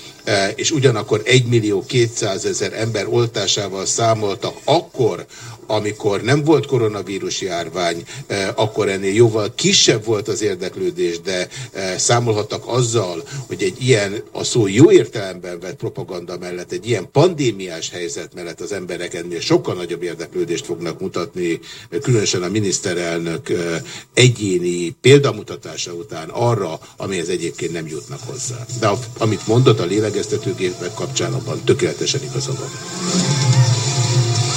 és ugyanakkor 1 millió 200 ezer ember oltásával számoltak akkor, amikor nem volt koronavírus járvány, eh, akkor ennél jóval kisebb volt az érdeklődés, de eh, számolhattak azzal, hogy egy ilyen, a szó jó értelemben vett propaganda mellett, egy ilyen pandémiás helyzet mellett az emberek ennél sokkal nagyobb érdeklődést fognak mutatni, eh, különösen a miniszterelnök eh, egyéni példamutatása után arra, amihez egyébként nem jutnak hozzá. De amit mondott a lélegeztetőgépek kapcsán, abban tökéletesen igaza.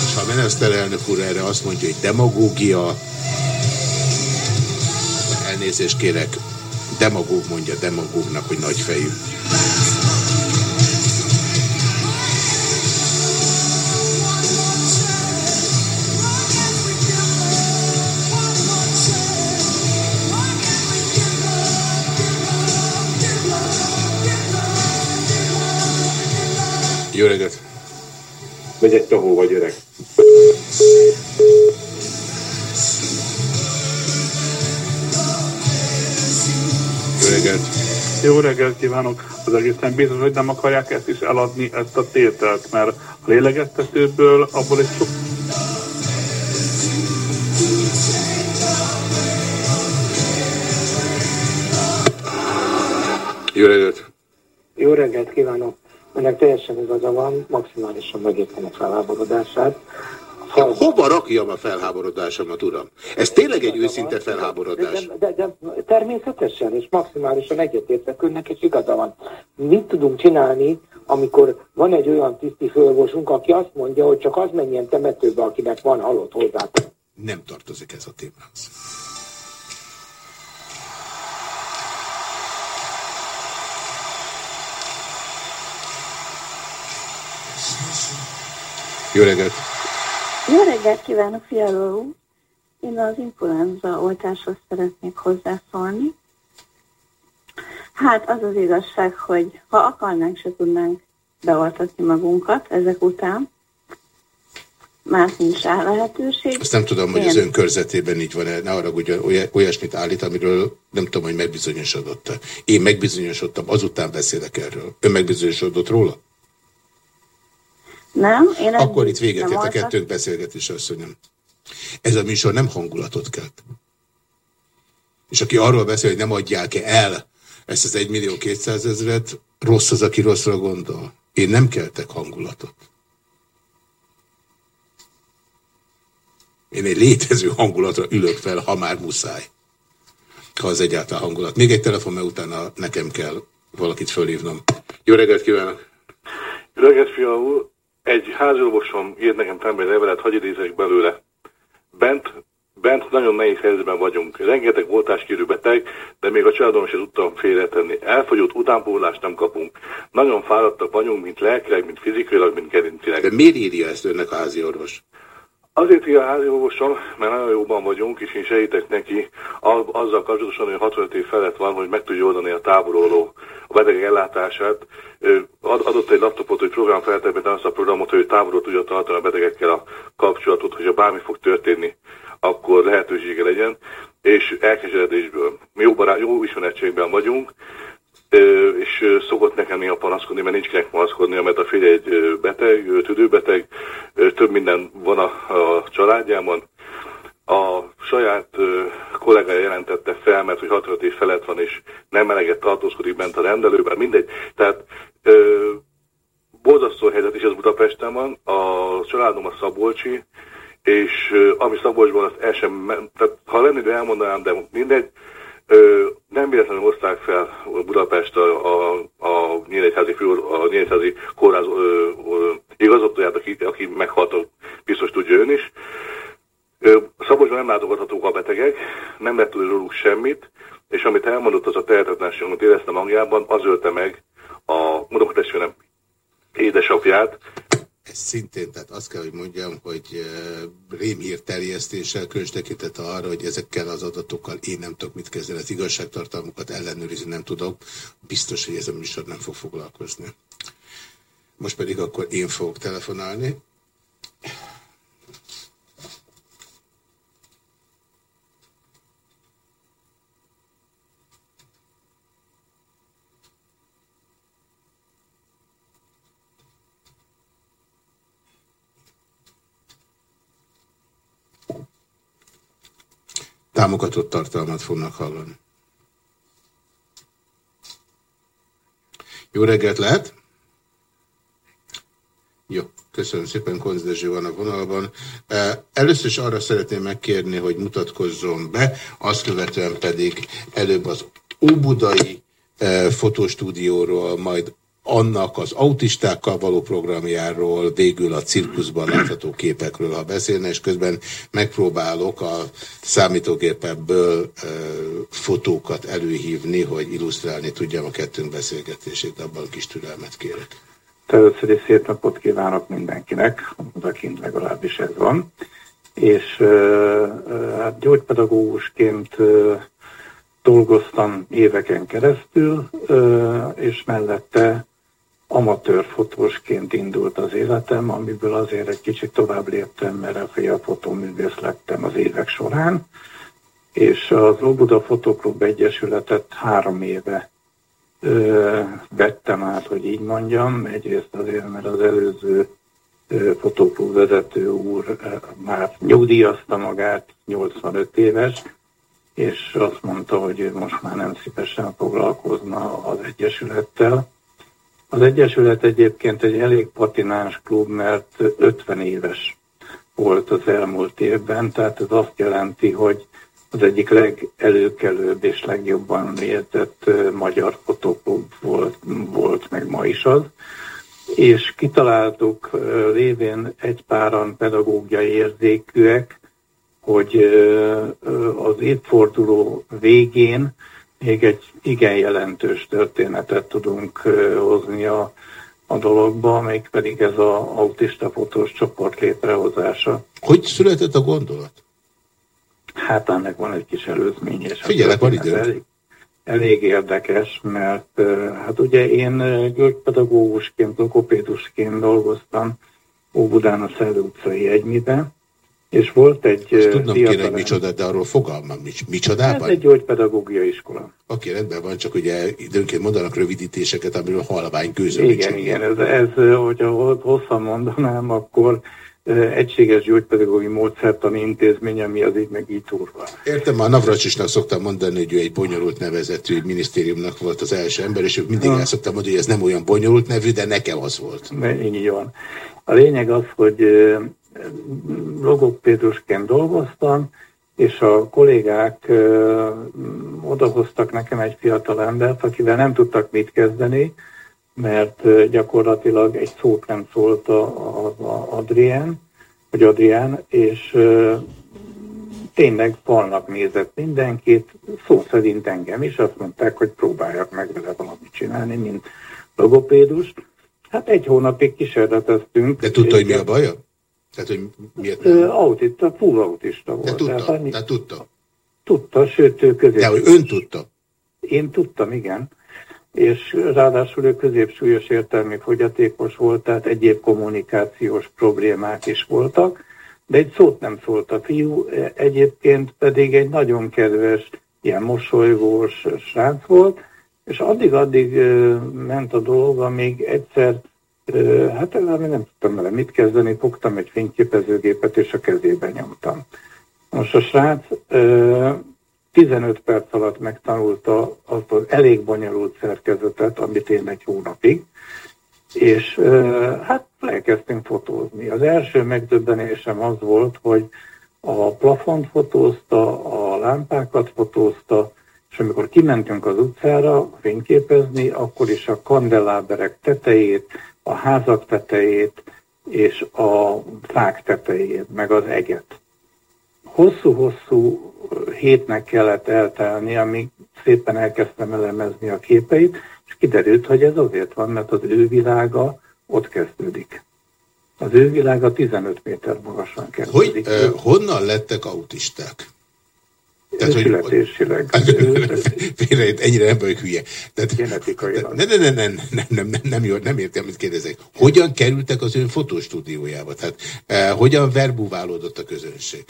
És ha a miniszterelnök úr erre azt mondja, hogy demagógia, elnézést kérek, demagóg mondja demagógnak, hogy nagyfejű. Jó reggelt! Vagy egy tahó vagy öreg. Jó reggelt! Jó reggelt kívánok! Az egészen biztos, hogy nem akarják ezt is eladni, ezt a tételt, mert a lélegeztetőből abból egy sok... Jó reggelt! Jó reggelt kívánok! Önnek teljesen igaza van, maximálisan megértem a felháborodását. Hova rakjam a felháborodásomat, uram? Ez tényleg egy őszinte felháborodás. De, de, de természetesen, és maximálisan egyetértek önnek, és igaza van. Mit tudunk csinálni, amikor van egy olyan tiszti főorvosunk, aki azt mondja, hogy csak az menjen temetőbe, akinek van halott hozzá. Nem tartozik ez a témához. Jó reggelt! Jó reggelt kívánok, Fialó úr! Én az influenza oltáshoz szeretnék hozzászólni. Hát az az igazság, hogy ha akarnánk, se tudnánk beoltatni magunkat ezek után. Már nincs rá lehetőség. Azt nem tudom, hogy Én- az ön körzetében így van-e. Ne arra, hogy oly- olyasmit állít, amiről nem tudom, hogy megbizonyosodott. Én megbizonyosodtam, azután beszélek erről. Ön megbizonyosodott róla? Nem, én Akkor itt véget ért a kettőnk beszélgetés, asszonyom. Ez a műsor nem hangulatot kelt. És aki arról beszél, hogy nem adják-e el ezt az 1 millió 200 ezeret, rossz az, aki rosszra gondol. Én nem keltek hangulatot. Én egy létező hangulatra ülök fel, ha már muszáj. Ha az egyáltalán hangulat. Még egy telefon, mert utána nekem kell valakit fölhívnom. Jó reggelt kívánok! Jó reggelt, fia úr! Egy házorvosom írt nekem egy levelet, hagyj idézek belőle. Bent bent nagyon nehéz helyzetben vagyunk. Rengeteg oltáskérő beteg, de még a családom sem tudtam félretenni. Elfogyott utánpótlást nem kapunk. Nagyon fáradtak vagyunk, mint lelkileg, mint fizikailag, mint gerincileg. De miért írja ezt önnek a házi orvos? Azért írja a házi orvosom, mert nagyon jóban vagyunk, és én segítek neki azzal kapcsolatosan, hogy 65 év felett van, hogy meg tudja oldani a távololó a betegek ellátását. Adott egy laptopot, hogy program feltebbet azt a programot, hogy távolról tudja tartani a betegekkel a kapcsolatot, hogyha bármi fog történni, akkor lehetősége legyen, és elkeseredésből. Mi jó, barát, jó ismerettségben vagyunk, és szokott nekem néha panaszkodni, mert nincs kinek panaszkodni, mert a férje egy beteg, tüdőbeteg, több minden van a, a családjában. A saját kollégája jelentette fel, mert hogy 65 év felett van, és nem eleget tartózkodik bent a rendelőben, mindegy. Tehát ö, borzasztó helyzet is ez Budapesten van, a családom a Szabolcsi, és ami Szabolcsban, azt el sem, tehát ha lenne idő elmondanám, de mindegy, Nem véletlenül hozták fel Budapest a, a, a Nyíregyházi, fő, a Nyíregyházi kórház ö, ö, igazgatóját, aki, aki meghalt, biztos tudja ön is. Ö, nem látogathatók a betegek, nem lett róluk semmit, és amit elmondott, az a tehetetlenség, amit éreztem hangjában, az ölte meg a unokatestvérem édesapját, Ez szintén, tehát azt kell, hogy mondjam, hogy eh, rémhír terjesztéssel különös tekintet arra, hogy ezekkel az adatokkal én nem tudok mit kezdeni, az igazságtartalmukat ellenőrizni nem tudok. Biztos, hogy ez a műsor nem fog foglalkozni. Most pedig akkor én fogok telefonálni. Támogatott tartalmat fognak hallani. Jó reggelt lehet? Jó, köszönöm szépen, Konz Dezső van a vonalban. Először is arra szeretném megkérni, hogy mutatkozzon be, azt követően pedig előbb az Óbudai fotostúdióról, majd annak az autistákkal való programjáról, végül a cirkuszban látható képekről, ha beszélne, és közben megpróbálok a számítógépemből e, fotókat előhívni, hogy illusztrálni tudjam a kettőnk beszélgetését, abban kis türelmet kérek. Először is szép napot kívánok mindenkinek, odakint legalábbis ez van. És ö, hát gyógypedagógusként ö, dolgoztam éveken keresztül, és mellette amatőr fotósként indult az életem, amiből azért egy kicsit tovább léptem, mert a fotóművész lettem az évek során, és az Óbuda Fotoklub Egyesületet három éve ö, vettem át, hogy így mondjam. Egyrészt azért, mert az előző ö, fotóklub vezető úr ö, már nyugdíjazta magát, 85 éves, és azt mondta, hogy ő most már nem szívesen foglalkozna az Egyesülettel. Az Egyesület egyébként egy elég patináns klub, mert 50 éves volt az elmúlt évben, tehát ez azt jelenti, hogy az egyik legelőkelőbb és legjobban ö, magyar fotóklub volt, volt, meg ma is az. És kitaláltuk lévén egy páran pedagógiai érzékűek, hogy az évforduló végén még egy igen jelentős történetet tudunk hozni a, a dologba, még pedig ez az autista fotós csoport létrehozása. Hogy született a gondolat? Hát ennek van egy kis előzménye. Figyelek, van időd. Elég, elég érdekes, mert hát ugye én gyógypedagógusként, logopédusként dolgoztam Óbudán a Szellő utcai egymiben, és volt egy Azt ö, tudnom kéne, hogy micsoda, de arról fogalmam nincs. Ez Micsodában? egy gyógypedagógiai iskola. Oké, rendben van, csak ugye időnként mondanak rövidítéseket, amiről halvány gőzöm. Igen, igen, ez, ez, hogyha ho- hosszan mondanám, akkor egységes gyógypedagógiai módszertani intézmény, ami az így meg így turva. Értem, a Navracsisnak szoktam mondani, hogy ő egy bonyolult nevezetű minisztériumnak volt az első ember, és ők mindig Ja. el szoktam mondani, hogy ez nem olyan bonyolult nevű, de nekem az volt. Így van. A lényeg az, hogy logopédusként dolgoztam, és a kollégák ö, odahoztak nekem egy fiatal embert, akivel nem tudtak mit kezdeni, mert gyakorlatilag egy szót nem szólt a Adrien, vagy Adrián, és ö, tényleg falnak nézett mindenkit, szó szerint engem is, azt mondták, hogy próbáljak meg vele valamit csinálni, mint logopédus. Hát egy hónapig kísérleteztünk. De tudta, hogy mi a baja? Tehát, hogy miért Ö, autista, full autista volt. De tudta, Tehát annyi- de tudta. Tudta, sőt, ő közép. De hogy ön tudta. Én tudtam, igen. És ráadásul ő középsúlyos értelmi fogyatékos volt, tehát egyéb kommunikációs problémák is voltak, de egy szót nem szólt a fiú, e- egyébként pedig egy nagyon kedves, ilyen mosolygós srác volt, és addig-addig ment a dolog, amíg egyszer, hát ami nem tudtam vele mit kezdeni, fogtam egy fényképezőgépet, és a kezébe nyomtam. Most a srác ö, 15 perc alatt megtanulta azt az elég bonyolult szerkezetet, amit én egy hónapig, és hát elkezdtünk fotózni. Az első megdöbbenésem az volt, hogy a plafont fotózta, a lámpákat fotózta, és amikor kimentünk az utcára fényképezni, akkor is a kandeláberek tetejét, a házak tetejét és a fák tetejét, meg az eget. Hosszú-hosszú hétnek kellett eltelni, amíg szépen elkezdtem elemezni a képeit, és kiderült, hogy ez azért van, mert az ő világa ott kezdődik. Az ő világa 15 méter magasan Hogy, kezdődik. uh, honnan lettek autisták? Tehát, születésileg. [laughs] Félre, ennyire nem vagyok hülye. Tehát, Genetikailag. ne, ne, ne, ne, nem, nem, nem, nem, jó, nem értem, amit kérdezek. Hogyan kerültek az ön fotostúdiójába? Tehát uh, hogyan verbúválódott a közönség?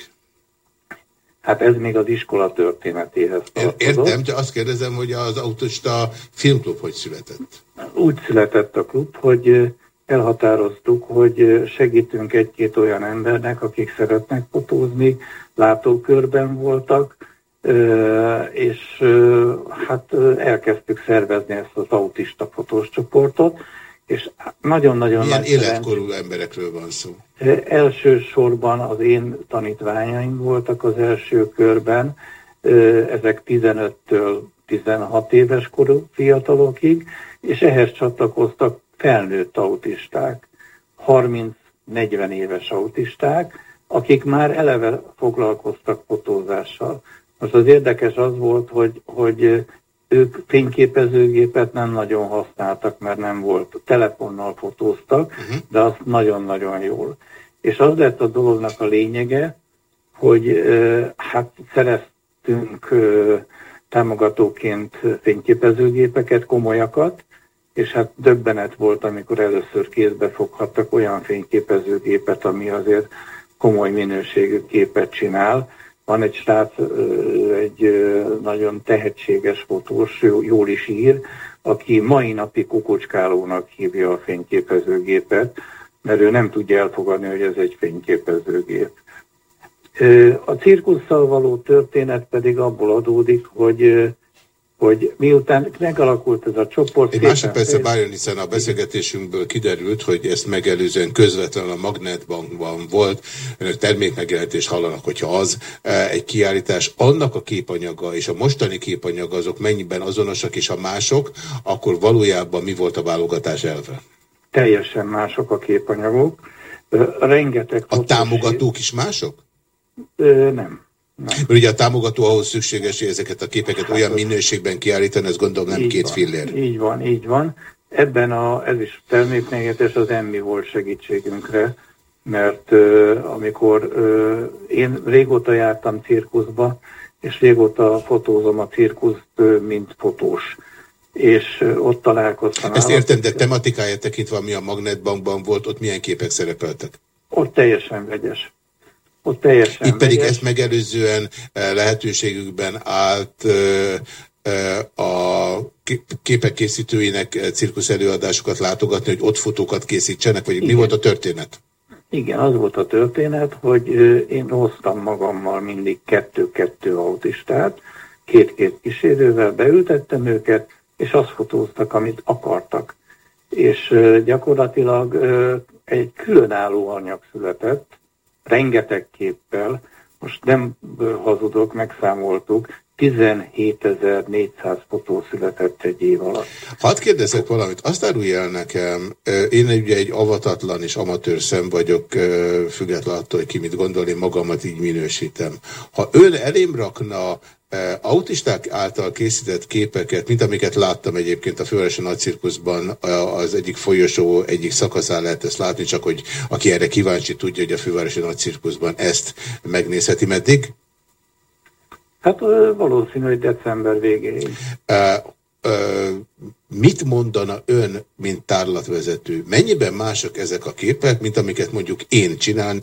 Hát ez még az iskola történetéhez tartozott. Értem, de azt kérdezem, hogy az autista filmklub hogy született? Úgy született a klub, hogy elhatároztuk, hogy segítünk egy-két olyan embernek, akik szeretnek fotózni, látókörben voltak, és hát elkezdtük szervezni ezt az autista fotós csoportot, és nagyon-nagyon Milyen nagy életkorú emberekről van szó? Elsősorban az én tanítványaim voltak az első körben, ezek 15-től 16 éves korú fiatalokig, és ehhez csatlakoztak felnőtt autisták, 30-40 éves autisták, akik már eleve foglalkoztak fotózással. Most az érdekes az volt, hogy, hogy ők fényképezőgépet nem nagyon használtak, mert nem volt. Telefonnal fotóztak, de azt nagyon-nagyon jól. És az lett a dolognak a lényege, hogy hát szereztünk támogatóként fényképezőgépeket, komolyakat, és hát döbbenet volt, amikor először kézbe foghattak olyan fényképezőgépet, ami azért komoly minőségű képet csinál. Van egy srác, egy nagyon tehetséges fotós, jó- jól is ír, aki mai napig kukucskálónak hívja a fényképezőgépet, mert ő nem tudja elfogadni, hogy ez egy fényképezőgép. A cirkusszal való történet pedig abból adódik, hogy, hogy miután megalakult ez a csoport... Egy másodpercre bárjon, hiszen a beszélgetésünkből kiderült, hogy ezt megelőzően közvetlenül a Magnetbankban volt, önök termékmegjelenítést hallanak, hogyha az eh, egy kiállítás, annak a képanyaga és a mostani képanyaga azok mennyiben azonosak, és a mások, akkor valójában mi volt a válogatás elve? teljesen mások a képanyagok. Rengeteg A támogatók is mások? Nem. Mert ugye a támogató ahhoz szükséges, hogy ezeket a képeket olyan minőségben kiállítani, ez gondolom nem két van, fillér. Így van, így van. Ebben a, ez is termékmegjelentés az emmi volt segítségünkre, mert ö, amikor ö, én régóta jártam cirkuszba, és régóta fotózom a cirkuszt, ö, mint fotós. És ott találkoztam. Ezt értem, de tematikája tekintve, ami a Magnetbankban volt, ott milyen képek szerepeltek? Ott teljesen vegyes. Ott teljesen Itt pedig vegyes. ezt megelőzően eh, lehetőségükben állt eh, eh, a kép- képek készítőinek cirkusz előadásokat látogatni, hogy ott fotókat készítsenek, vagy mi Igen. volt a történet? Igen, az volt a történet, hogy én hoztam magammal mindig kettő-kettő autistát, két-két kísérővel beültettem őket, és azt fotóztak, amit akartak. És gyakorlatilag egy különálló anyag született, rengeteg képpel, most nem hazudok, megszámoltuk, 17.400 fotó született egy év alatt. Hadd kérdezek valamit, azt árulj el nekem, ö, én ugye egy avatatlan és amatőr szem vagyok, ö, független attól, hogy ki mit gondol, én magamat így minősítem. Ha ön elém rakna ö, autisták által készített képeket, mint amiket láttam egyébként a Fővárosi Nagycirkuszban, az egyik folyosó egyik szakaszán lehet ezt látni, csak hogy aki erre kíváncsi tudja, hogy a Fővárosi Nagycirkuszban ezt megnézheti meddig? Hát valószínű, hogy december végéig. Ö, ö, mit mondana ön, mint tárlatvezető? Mennyiben mások ezek a képek, mint amiket mondjuk én csinálni?